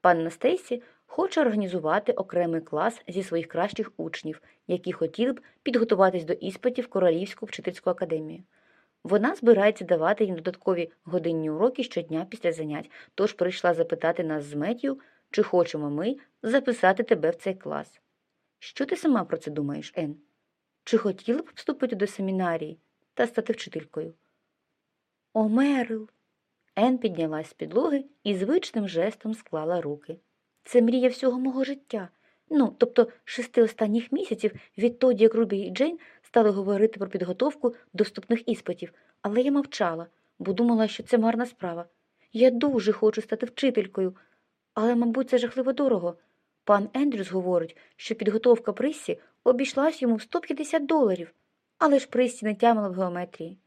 Панна Стейсі хоче організувати окремий клас зі своїх кращих учнів, які хотіли б підготуватись до іспитів Королівську вчительську академію. Вона збирається давати їм додаткові годинні уроки щодня після занять, тож прийшла запитати нас з Меттю, чи хочемо ми записати тебе в цей клас. Що ти сама про це думаєш, Ен? Чи хотіла б вступити до семінарії та стати вчителькою? О, Мерил! Ен піднялась з підлоги і звичним жестом склала руки. Це мрія всього мого життя. Ну, тобто шести останніх місяців відтоді, як Рубі і Джейн стали говорити про підготовку до вступних іспитів, але я мовчала, бо думала, що це марна справа. Я дуже хочу стати вчителькою, але, мабуть, це жахливо дорого. Пан Ендрюс говорить, що підготовка Прissі обійшлась йому в 150 доларів, але ж Прissі не тямила в геометрії.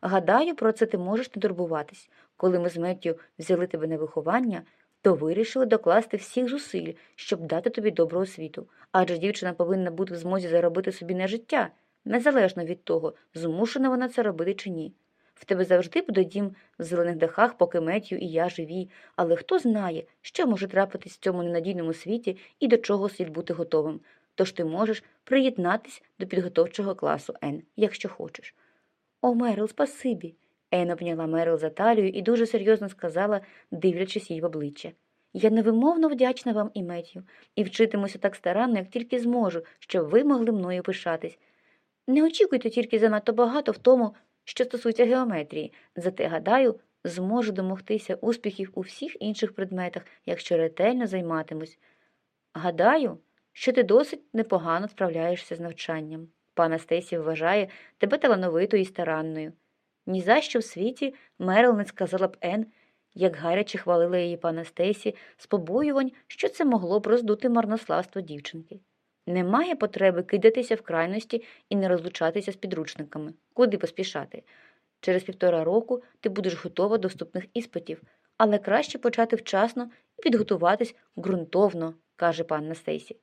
Гадаю, про це ти можеш не турбуватись. Коли ми з Меттю взяли тебе на виховання, то вирішили докласти всіх зусиль, щоб дати тобі добру освіту, адже дівчина повинна бути в змозі заробити собі на життя, незалежно від того, змушена вона це робити чи ні. В тебе завжди буде дім в зелених дахах, поки Меттю і я живі, але хто знає, що може трапитись в цьому ненадійному світі і до чого слід бути готовим. Тож ти можеш приєднатись до підготовчого класу Ен, якщо хочеш. О, Мерил, спасибі. Ен обняла Мерил за талію і дуже серйозно сказала, дивлячись їй в обличчя. Я невимовно вдячна вам і Меттю, і вчитимуся так старанно, як тільки зможу, щоб ви могли мною пишатись. Не очікуйте тільки занадто багато в тому, що стосується геометрії, зате, гадаю, зможу домогтися успіхів у всіх інших предметах, якщо ретельно займатимусь. Гадаю, що ти досить непогано справляєшся з навчанням. Пана Стейсі вважає тебе талановитою і старанною. Ні за що в світі Мерил не сказала б Ен, як гаряче хвалила її пана Стейсі з побоювань, що це могло б роздути марнославство дівчинки. Немає потреби кидатися в крайності і не розлучатися з підручниками. Куди поспішати? Через півтора року ти будеш готова до вступних іспитів, але краще почати вчасно і підготуватись ґрунтовно, каже панна Стейсі.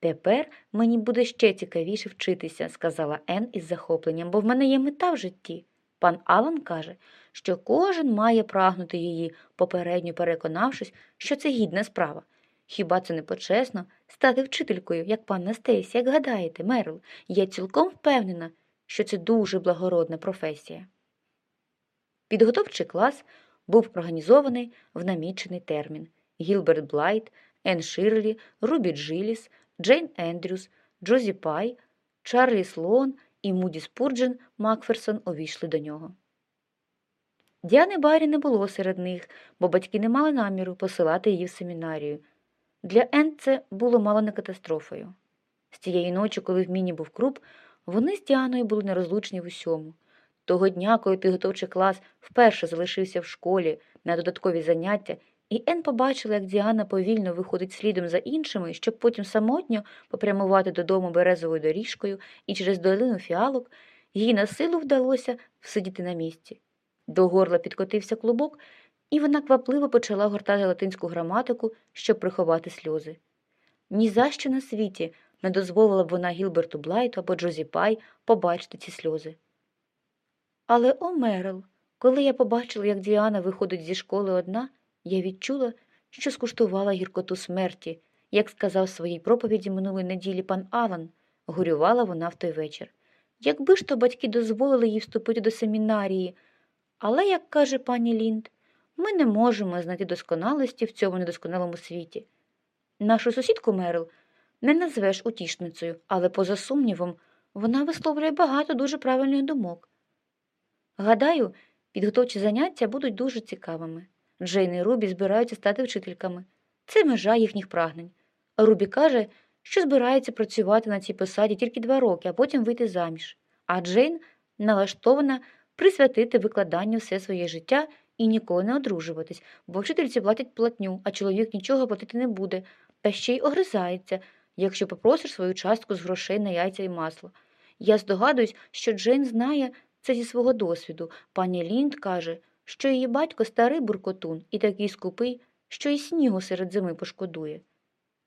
Тепер мені буде ще цікавіше вчитися, сказала Ен із захопленням, бо в мене є мета в житті. Пан Алан каже, що кожен має прагнути її, попередньо переконавшись, що це гідна справа. Хіба це не почесно стати вчителькою, як панна Стейсі, як гадаєте, Мерл? Я цілком впевнена, що це дуже благородна професія. Підготовчий клас був організований в намічений термін. Гілберт Блайт, Енн Ширлі, Рубі Джиліс, Джейн Ендрюс, Джозі Пай, Чарлі Слоун і Муді Спурджен Макферсон увійшли до нього. Діани Барі не було серед них, бо батьки не мали наміру посилати її в семінарію. Для Ен це було мало не катастрофою. З тієї ночі, коли в міні був круп, вони з Діаною були нерозлучні в усьому. Того дня, коли підготовчий клас вперше залишився в школі на додаткові заняття, і Ен побачила, як Діана повільно виходить слідом за іншими, щоб потім самотньо попрямувати додому березовою доріжкою і через долину фіалок, їй на силу вдалося всидіти на місці. До горла підкотився клубок, і вона квапливо почала гортати латинську граматику, щоб приховати сльози. Ні за що на світі не дозволила б вона Гілберту Блайту або Джозі Пай побачити ці сльози. Але, о, Мерил, коли я побачила, як Діана виходить зі школи одна, я відчула, що скуштувала гіркоту смерті, як сказав в своїй проповіді минулої неділі пан Алан, горювала вона в той вечір. Якби ж то батьки дозволили їй вступити до семінарії, але, як каже пані Лінд, ми не можемо знайти досконалості в цьому недосконалому світі. Нашу сусідку Мерил не назвеш утішницею, але, поза сумнівом, вона висловлює багато дуже правильних думок. Гадаю, підготовчі заняття будуть дуже цікавими. Джейн і Рубі збираються стати вчительками. Це межа їхніх прагнень. Рубі каже, що збирається працювати на цій посаді тільки два роки, а потім вийти заміж. А Джейн налаштована присвятити викладанню все своє життя і ніколи не одружуватись, бо вчительці платять платню, а чоловік нічого платити не буде, та ще й огризається, якщо попросиш свою частку з грошей на яйця і масло. Я здогадуюсь, що Джейн знає це зі свого досвіду. Пані Лінд каже, що її батько старий буркотун і такий скупий, що й снігу серед зими пошкодує.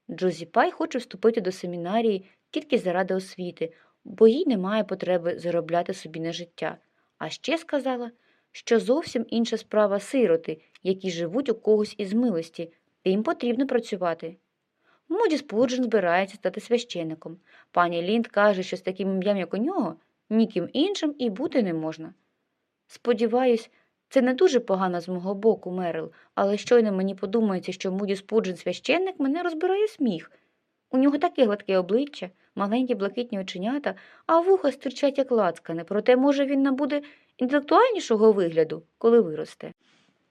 Джозі Пай хоче вступити до семінарії тільки заради освіти, бо їй немає потреби заробляти собі на життя. А ще сказала, що зовсім інша справа сироти, які живуть у когось із милості, тим потрібно працювати. Моді Спурджен збирається стати священником. Пані Лінд каже, що з таким ім'ям, як у нього, ніким іншим і бути не можна. Сподіваюсь, це не дуже погано з мого боку, Мерил, але щойно мені подумається, що Муді Спуджен священник мене розбирає сміх. У нього таке гладке обличчя, маленькі блакитні оченята, а вуха стирчать як лацкане, проте, може, він набуде інтелектуальнішого вигляду, коли виросте.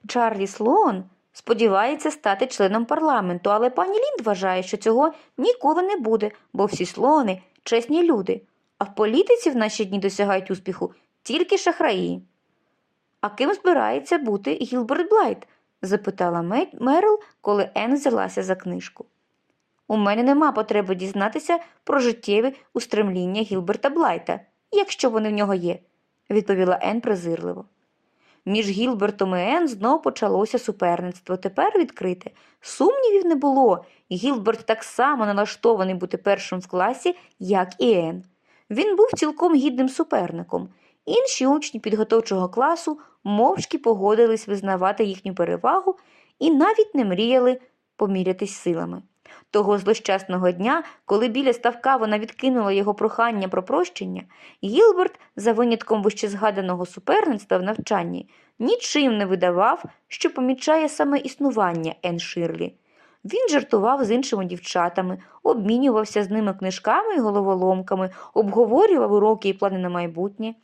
Чарлі Слоун сподівається стати членом парламенту, але пані Лінд вважає, що цього ніколи не буде, бо всі слони чесні люди, а в політиці в наші дні досягають успіху тільки шахраї. А ким збирається бути Гілберт Блайт? запитала Мерил, коли Енн взялася за книжку. У мене нема потреби дізнатися про життєві устремління Гілберта Блайта, якщо вони в нього є, відповіла Енн презирливо. Між Гілбертом і Енн знов почалося суперництво, тепер відкрите. Сумнівів не було, Гілберт так само налаштований бути першим в класі, як і Енн. Він був цілком гідним суперником. Інші учні підготовчого класу мовчки погодились визнавати їхню перевагу і навіть не мріяли помірятись силами. Того злощасного дня, коли біля ставка вона відкинула його прохання про прощення, Гілберт, за винятком вищезгаданого суперництва в навчанні, нічим не видавав, що помічає саме існування Ен Ширлі. Він жартував з іншими дівчатами, обмінювався з ними книжками і головоломками, обговорював уроки і плани на майбутнє,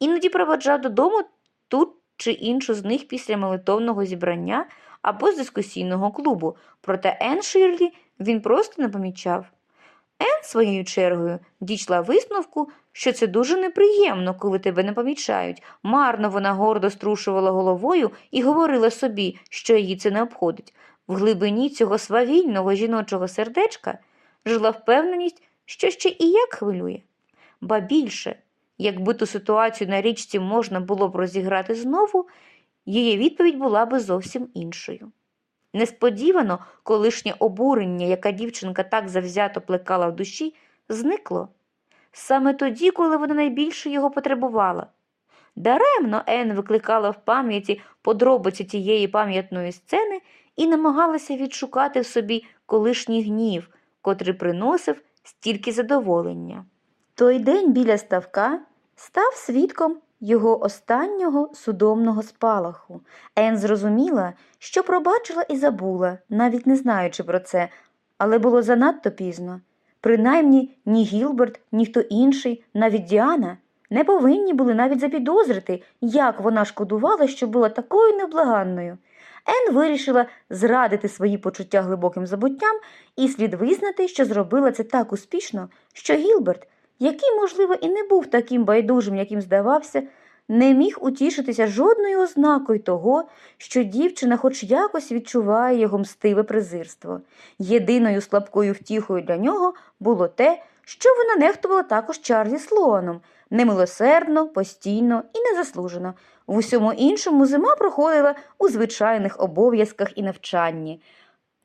іноді проведжав додому ту чи іншу з них після молитовного зібрання або з дискусійного клубу, проте Ен Ширлі він просто не помічав. Ен, своєю чергою, дійшла висновку, що це дуже неприємно, коли тебе не помічають. Марно вона гордо струшувала головою і говорила собі, що її це не обходить. В глибині цього свавільного жіночого сердечка жила впевненість, що ще і як хвилює. Ба більше, якби ту ситуацію на річці можна було б розіграти знову, її відповідь була би зовсім іншою. Несподівано колишнє обурення, яке дівчинка так завзято плекала в душі, зникло. Саме тоді, коли вона найбільше його потребувала. Даремно Ен викликала в пам'яті подробиці тієї пам'ятної сцени і намагалася відшукати в собі колишній гнів, котрий приносив стільки задоволення. Той день біля ставка став свідком його останнього судомного спалаху. Ен зрозуміла, що пробачила і забула, навіть не знаючи про це, але було занадто пізно. Принаймні ні Гілберт, ні хто інший, навіть Діана не повинні були навіть запідозрити, як вона шкодувала, що була такою невблаганною. Ен вирішила зрадити свої почуття глибоким забуттям і слід визнати, що зробила це так успішно, що Гілберт, який, можливо, і не був таким байдужим, яким здавався, не міг утішитися жодною ознакою того, що дівчина хоч якось відчуває його мстиве презирство. Єдиною слабкою втіхою для нього було те, що вона нехтувала також Чарлі Слоаном, немилосердно, постійно і незаслужено. В усьому іншому зима проходила у звичайних обов'язках і навчанні.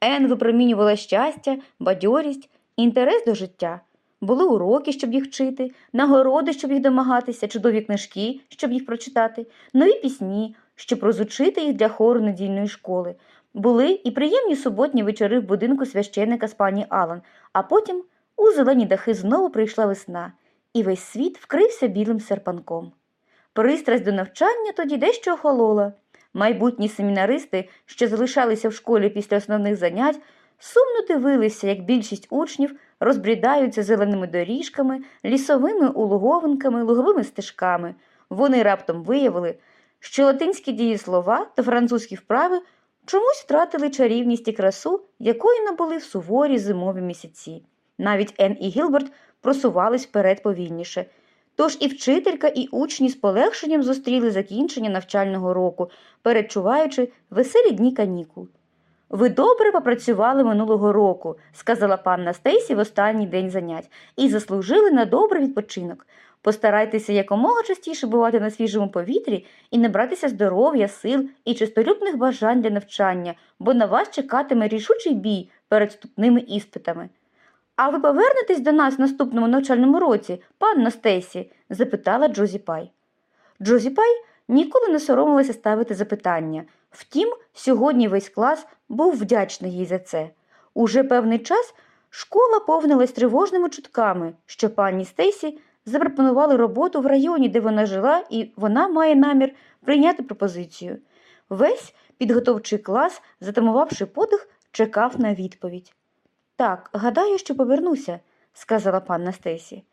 Ен випромінювала щастя, бадьорість, інтерес до життя. Були уроки, щоб їх вчити, нагороди, щоб їх домагатися, чудові книжки, щоб їх прочитати, нові пісні, щоб розучити їх для хору недільної школи. Були і приємні суботні вечори в будинку священника з пані Алан, а потім у зелені дахи знову прийшла весна, і весь світ вкрився білим серпанком. Пристрасть до навчання тоді дещо охолола. Майбутні семінаристи, що залишалися в школі після основних занять, сумно дивилися, як більшість учнів розбрідаються зеленими доріжками, лісовими улуговинками, луговими стежками. Вони раптом виявили, що латинські дієслова та французькі вправи чомусь втратили чарівність і красу, якої набули в суворі зимові місяці. Навіть Ен і Гілберт просувались вперед повільніше. Тож і вчителька, і учні з полегшенням зустріли закінчення навчального року, передчуваючи веселі дні канікул. Ви добре попрацювали минулого року, сказала панна Стейсі в останній день занять, і заслужили на добрий відпочинок. Постарайтеся якомога частіше бувати на свіжому повітрі і набратися здоров'я, сил і чистолюбних бажань для навчання, бо на вас чекатиме рішучий бій перед вступними іспитами. А ви повернетесь до нас в наступному навчальному році, панно Стейсі? запитала Джозі Пай. Джозі Пай ніколи не соромилася ставити запитання. Втім, сьогодні весь клас був вдячний їй за це. Уже певний час школа повнилась тривожними чутками, що пані Стейсі запропонували роботу в районі, де вона жила, і вона має намір прийняти пропозицію. Весь підготовчий клас, затамувавши подих, чекав на відповідь. Так, гадаю, що повернуся, сказала панна Стесі.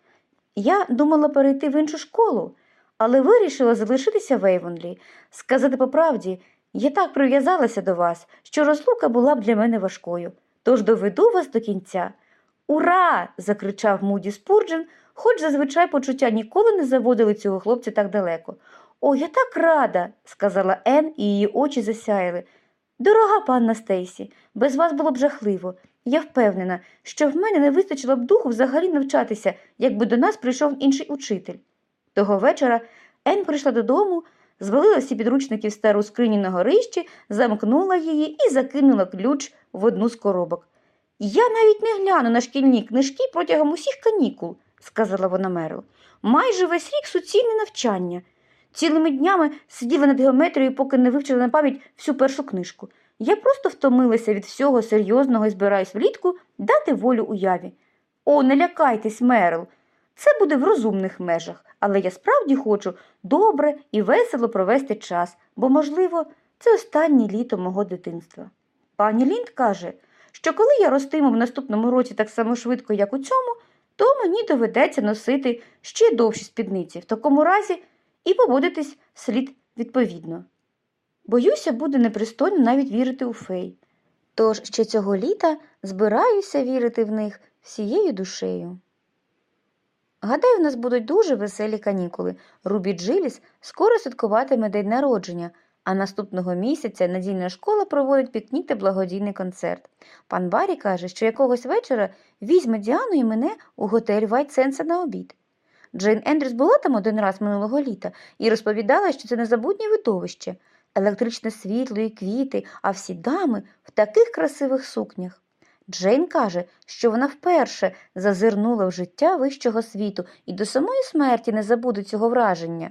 Я думала перейти в іншу школу, але вирішила залишитися в Ейвонлі. Сказати по правді, я так прив'язалася до вас, що розлука була б для мене важкою. Тож доведу вас до кінця. Ура! закричав Муді Спурджен, хоч зазвичай почуття ніколи не заводили цього хлопця так далеко. О, я так рада, сказала Ен, і її очі засяяли. Дорога панна Стейсі, без вас було б жахливо. Я впевнена, що в мене не вистачило б духу взагалі навчатися, якби до нас прийшов інший учитель. Того вечора Ен прийшла додому, звалила всі підручники в стару скриню на горищі, замкнула її і закинула ключ в одну з коробок. Я навіть не гляну на шкільні книжки протягом усіх канікул, сказала вона Мерл. Майже весь рік суцільне навчання. Цілими днями сиділа над геометрією, поки не вивчила на пам'ять всю першу книжку. Я просто втомилася від всього серйозного і збираюсь влітку дати волю уяві. О, не лякайтесь, Мерл. Це буде в розумних межах, але я справді хочу добре і весело провести час, бо, можливо, це останнє літо мого дитинства. Пані Лінд каже, що коли я ростиму в наступному році так само швидко, як у цьому, то мені доведеться носити ще довші спідниці. В такому разі і поводитись слід відповідно. Боюся, буде непристойно навіть вірити у фей. Тож ще цього літа збираюся вірити в них всією душею. Гадаю, в нас будуть дуже веселі канікули. Рубі Джиліс скоро святкуватиме день народження, а наступного місяця недільна школа проводить пікнік та благодійний концерт. Пан Барі каже, що якогось вечора візьме Діану і мене у готель Вайт Сендса на обід. Джейн Ендрюс була там один раз минулого літа і розповідала, що це незабутнє видовище, електричне світло і квіти, а всі дами в таких красивих сукнях. Джейн каже, що вона вперше зазирнула в життя вищого світу і до самої смерті не забуде цього враження.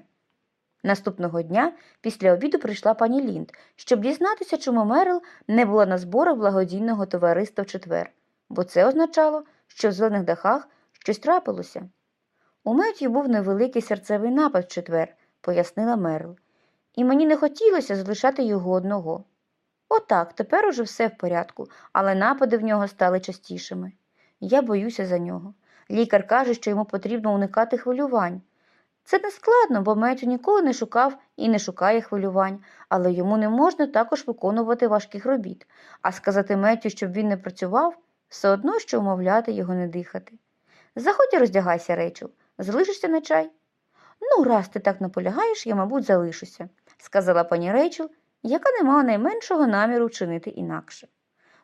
Наступного дня після обіду прийшла пані Лінд, щоб дізнатися, чому Мерил не була на зборах благодійного товариства в четвер, бо це означало, що в зелених дахах щось трапилося. У Меттю був невеликий серцевий напад в четвер, пояснила Мерл, і мені не хотілося залишати його одного. Отак, тепер уже все в порядку, але напади в нього стали частішими. Я боюся за нього. Лікар каже, що йому потрібно уникати хвилювань. Це не складно, бо Меттю ніколи не шукав і не шукає хвилювань, але йому не можна також виконувати важких робіт, а сказати Меттю, щоб він не працював, все одно, що умовляти його не дихати. Заходь і роздягайся, Рейчел. Залишишся на чай? Ну, раз ти так наполягаєш, я, мабуть, залишуся, сказала пані Рейчел, яка не мала найменшого наміру вчинити інакше.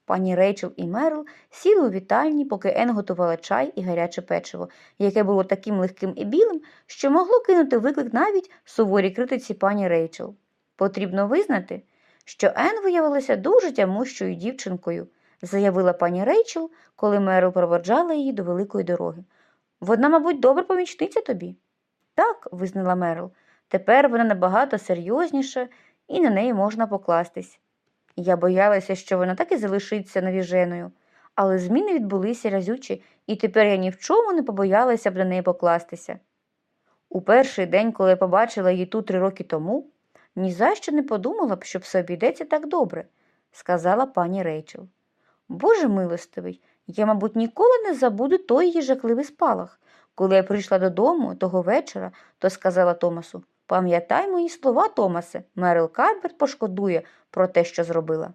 Пані Рейчел і Мерл сіли у вітальні, поки Ен готувала чай і гаряче печиво, яке було таким легким і білим, що могло кинути виклик навіть суворій критиці пані Рейчел. Потрібно визнати, що Ен виявилася дуже тямущою дівчинкою, заявила пані Рейчел, коли Мерл проводжала її до великої дороги. Вона, мабуть, добра помічниця тобі. Так, визнала Мерл. Тепер вона набагато серйозніша і на неї можна покластись. Я боялася, що вона так і залишиться навіженою, але зміни відбулися разючі, і тепер я ні в чому не побоялася б на неї покластися. У перший день, коли я побачила її тут три роки тому, ні за що не подумала б, що все обійдеться так добре, сказала пані Рейчел. Боже милостивий, я, мабуть, ніколи не забуду той її жахливий спалах. Коли я прийшла додому того вечора, то сказала Томасу Пам'ятай мої слова, Томасе, Мерил Карберт пошкодує про те, що зробила.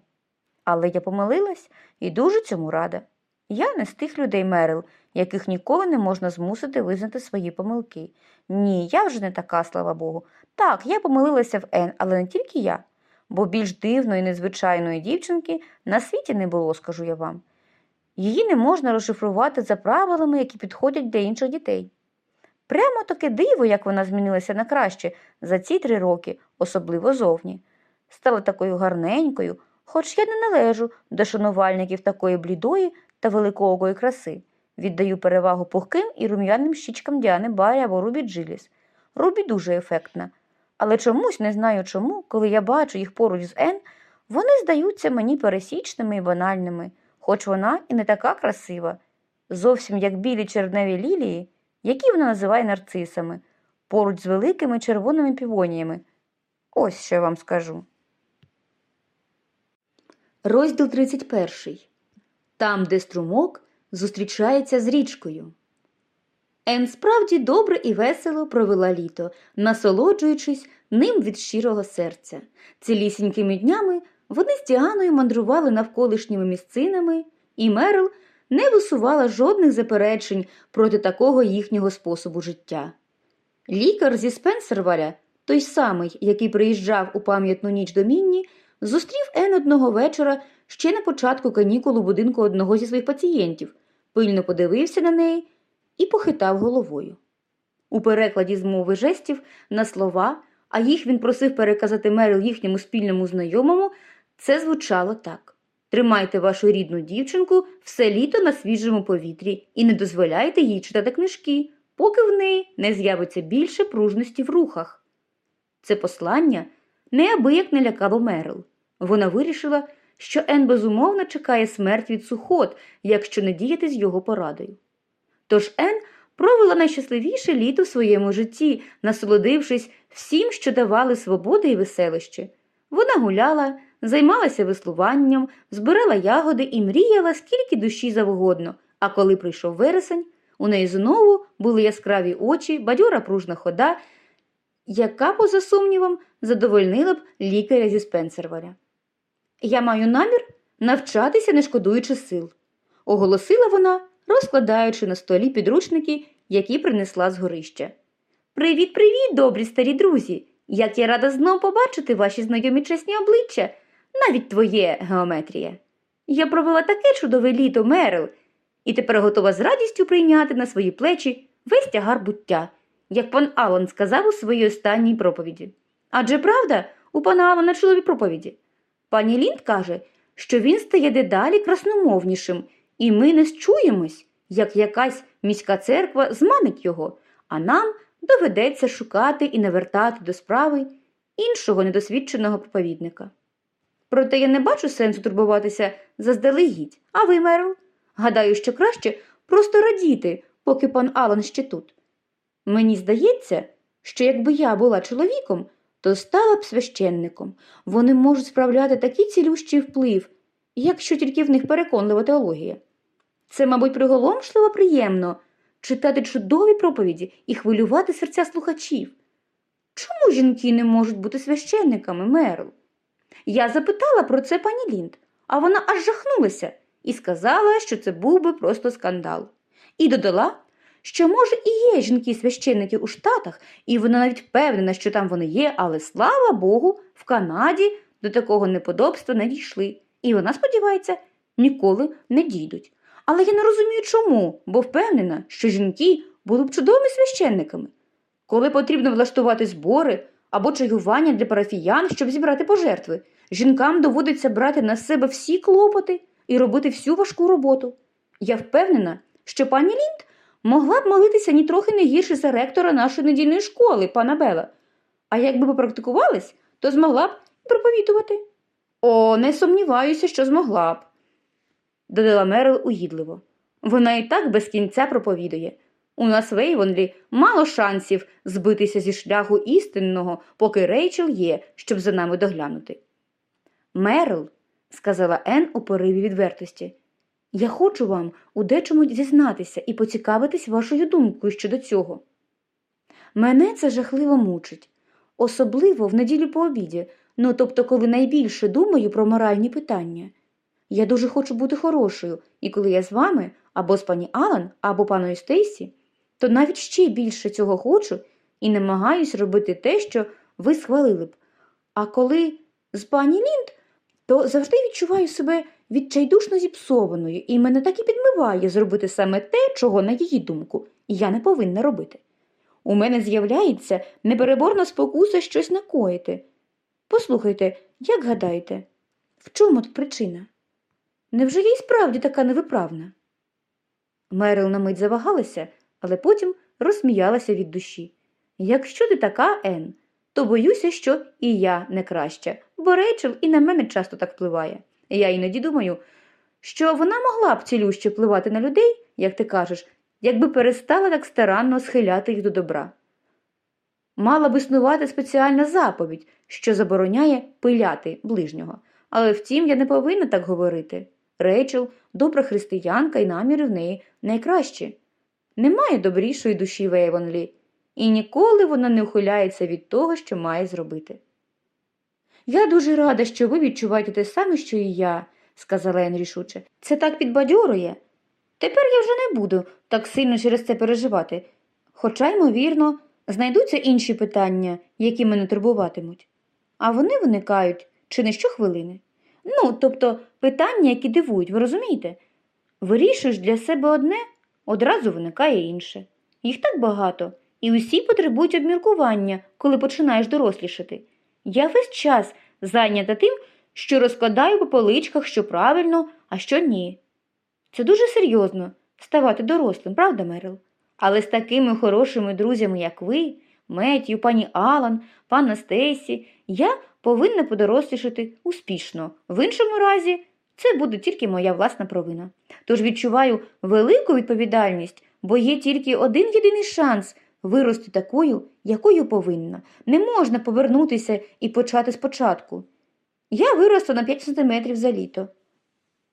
Але я помилилась і дуже цьому рада. Я не з тих людей, Мерил, яких ніколи не можна змусити визнати свої помилки. Ні, я вже не така, слава Богу. Так, я помилилася в Ен, але не тільки я, бо більш дивної, незвичайної дівчинки на світі не було, скажу я вам. Її не можна розшифрувати за правилами, які підходять для інших дітей. Прямо таке диво, як вона змінилася на краще за ці три роки, особливо зовні. Стала такою гарненькою, хоч я не належу до шанувальників такої блідої та великої краси. Віддаю перевагу пухким і рум'яним щічкам Діани Барі або Рубі Джиліс. Рубі дуже ефектна. Але чомусь не знаю чому, коли я бачу їх поруч з Ен, вони здаються мені пересічними і банальними, хоч вона і не така красива, зовсім як білі червневі лілії, які вона називає нарцисами, поруч з великими червоними півоніями. Ось що я вам скажу. Розділ 31. Там, де струмок зустрічається з річкою. Ен справді добре і весело провела літо, насолоджуючись ним від щирого серця. Цілісінькими днями вони з Діаною мандрували навколишніми місцинами, і Мерл не висувала жодних заперечень проти такого їхнього способу життя. Лікар зі Спенсерваря, той самий, який приїжджав у пам'ятну ніч до Мінні, зустрів Ен одного вечора ще на початку канікул у будинку одного зі своїх пацієнтів, пильно подивився на неї і похитав головою. У перекладі з мови жестів на слова, а їх він просив переказати Мерил їхньому спільному знайомому, це звучало так. Тримайте вашу рідну дівчинку все літо на свіжому повітрі і не дозволяйте їй читати книжки, поки в неї не з'явиться більше пружності в рухах. Це послання неабияк не лякало Мерил. Вона вирішила, що Ен безумовно чекає смерть від сухот, якщо не діяти з його порадою. Тож Ен провела найщасливіше літо в своєму житті, насолодившись всім, що давали свободи і веселище. Вона гуляла, займалася веслуванням, збирала ягоди і мріяла скільки душі завгодно, а коли прийшов вересень, у неї знову були яскраві очі, бадьора пружна хода, яка, поза сумнівом, задовольнила б лікаря зі Спенсерваря. Я маю намір навчатися, не шкодуючи сил, оголосила вона, розкладаючи на столі підручники, які принесла з горища. Привіт, привіт, добрі старі друзі! Як я рада знов побачити ваші знайомі чесні обличчя, навіть твоє геометрія. Я провела таке чудове літо, Мерил, і тепер готова з радістю прийняти на свої плечі весь тягар буття, як пан Алан сказав у своїй останній проповіді. Адже правда, у пана Алана чолові проповіді. Пані Лінд каже, що він стає дедалі красномовнішим, і ми не счуємось, як якась міська церква зманить його, а нам доведеться шукати і навертати до справи іншого недосвідченого проповідника. Проте я не бачу сенсу турбуватися заздалегідь, а ви, Мерл? Гадаю, що краще просто радіти, поки пан Алан ще тут. Мені здається, що якби я була чоловіком, то стала б священником. Вони можуть справляти такий цілющий вплив, якщо тільки в них переконлива теологія. Це, мабуть, приголомшливо приємно читати чудові проповіді і хвилювати серця слухачів. Чому жінки не можуть бути священниками, Мерл? Я запитала про це пані Лінд, а вона аж жахнулася і сказала, що це був би просто скандал. І додала, що, може, і є жінки-священники у Штатах, і вона навіть впевнена, що там вони є, але слава Богу, в Канаді до такого неподобства не дійшли. І вона сподівається, ніколи не дійдуть. Але я не розумію чому, бо впевнена, що жінки були б чудовими священниками. Коли потрібно влаштувати збори або чаювання для парафіян, щоб зібрати пожертви, жінкам доводиться брати на себе всі клопоти і робити всю важку роботу. Я впевнена, що пані Лінд могла б молитися нітрохи не гірше за ректора нашої недільної школи, пана Бела. А якби попрактикувались, то змогла б проповідувати. О, не сумніваюся, що змогла б, додала Мерил угідливо. Вона і так без кінця проповідує. У нас в Ейвонлі мало шансів збитися зі шляху істинного, поки Рейчел є, щоб за нами доглянути. Мерил, сказала Ен у пориві відвертості, я хочу вам у дечому зізнатися і поцікавитись вашою думкою щодо цього. Мене це жахливо мучить, особливо в неділю по обіді, ну тобто, коли найбільше думаю про моральні питання. Я дуже хочу бути хорошою, і коли я з вами, або з пані Алан, або паною Стейсі, то навіть ще більше цього хочу і намагаюсь робити те, що ви схвалили б. А коли з пані Лінд, то завжди відчуваю себе відчайдушно зіпсованою, і мене так і підмиває зробити саме те, чого, на її думку, я не повинна робити. У мене з'являється непереборна спокуса щось накоїти. Послухайте, як гадаєте, в чому тут причина? Невже я й справді така невиправна? Мерил на мить завагалася, але потім розсміялася від душі. Якщо ти така, Ен, то боюся, що і я не краща, бо Рейчел і на мене часто так впливає. Я іноді думаю, що вона могла б цілюще впливати на людей, як ти кажеш, якби перестала так старанно схиляти їх до добра. Мала б існувати спеціальна заповідь, що забороняє пиляти ближнього. Але втім, я не повинна так говорити. Рейчел добра християнка і наміри в неї найкращі. Немає добрішої душі в Ейвонлі, і ніколи вона не ухиляється від того, що має зробити. Я дуже рада, що ви відчуваєте те саме, що і я, сказала Ен рішуче. Це так підбадьорує. Тепер я вже не буду так сильно через це переживати. Хоча, ймовірно, знайдуться інші питання, які мене турбуватимуть. А вони виникають чи не щохвилини. Ну, тобто питання, які дивують, ви розумієте? Вирішуєш для себе одне, одразу виникає інше. Їх так багато, і усі потребують обміркування, коли починаєш дорослішати. Я весь час зайнята тим, що розкладаю по поличках, що правильно, а що ні. Це дуже серйозно ставати дорослим, правда, Мерил? Але з такими хорошими друзями, як ви, Меттію, пані Алан, пана Стейсі, я повинна подорослішати успішно. В іншому разі це буде тільки моя власна провина. Тож відчуваю велику відповідальність, бо є тільки один єдиний шанс вирости такою, якою повинна. Не можна повернутися і почати спочатку. Я виросла на 5 сантиметрів за літо.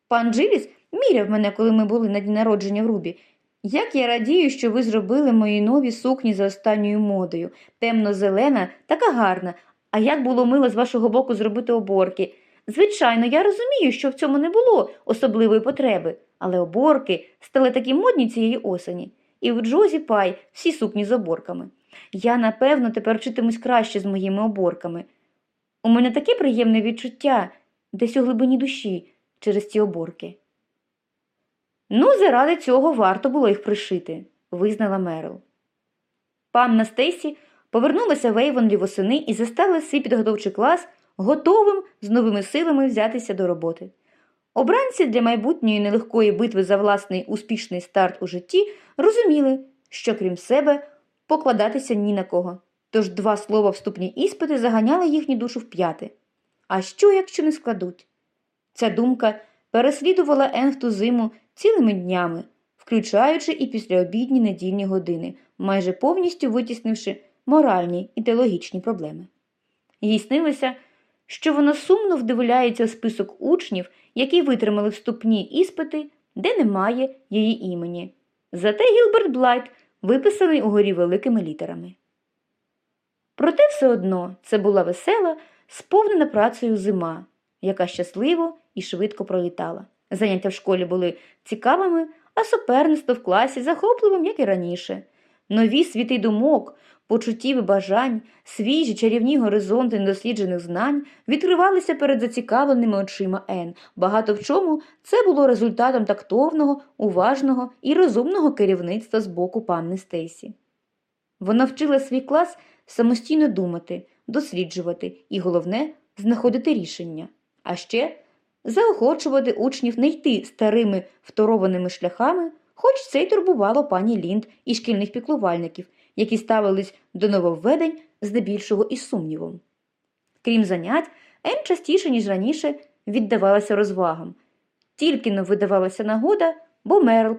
Пан Джиліс міряв мене, коли ми були на дні народження в Рубі. Як я радію, що ви зробили мої нові сукні за останньою модою. Темно-зелена, така гарна. А як було мило з вашого боку зробити оборки. Звичайно, я розумію, що в цьому не було особливої потреби, але оборки стали такі модні цієї осені. І в Джозі Пай всі сукні з оборками. Я, напевно, тепер вчитимусь краще з моїми оборками. У мене таке приємне відчуття десь у глибині душі через ці оборки. Ну, заради цього варто було їх пришити, визнала Мерил. Панна Стейсі повернулася в Ейвонлі восени і застала свій підготовчий клас готовим з новими силами взятися до роботи. Обранці для майбутньої нелегкої битви за власний успішний старт у житті розуміли, що крім себе покладатися ні на кого. Тож два слова вступні іспити заганяли їхню душу в п'яти. А що, якщо не складуть? Ця думка переслідувала Ен зиму цілими днями, включаючи і післяобідні недільні години, майже повністю витіснивши моральні і теологічні проблеми. Їй снилося, що вона сумно вдивляється в список учнів, які витримали вступні іспити, де немає її імені. Зате Гілберт Блайт виписаний угорі великими літерами. Проте все одно це була весела, сповнена працею зима, яка щасливо і швидко пролітала. Заняття в школі були цікавими, а суперництво в класі захопливим, як і раніше. Нові світи думок, почуттів і бажань, свіжі чарівні горизонти недосліджених знань відкривалися перед зацікавленими очима Ен. Багато в чому це було результатом тактовного, уважного і розумного керівництва з боку панни Стейсі. Вона вчила свій клас самостійно думати, досліджувати і, головне, знаходити рішення, а ще заохочувати учнів не йти старими второваними шляхами, хоч це й турбувало пані Лінд і шкільних піклувальників, які ставились до нововведень здебільшого із сумнівом. Крім занять, Ен частіше, ніж раніше, віддавалася розвагам. Тільки но видавалася нагода, бо Мерл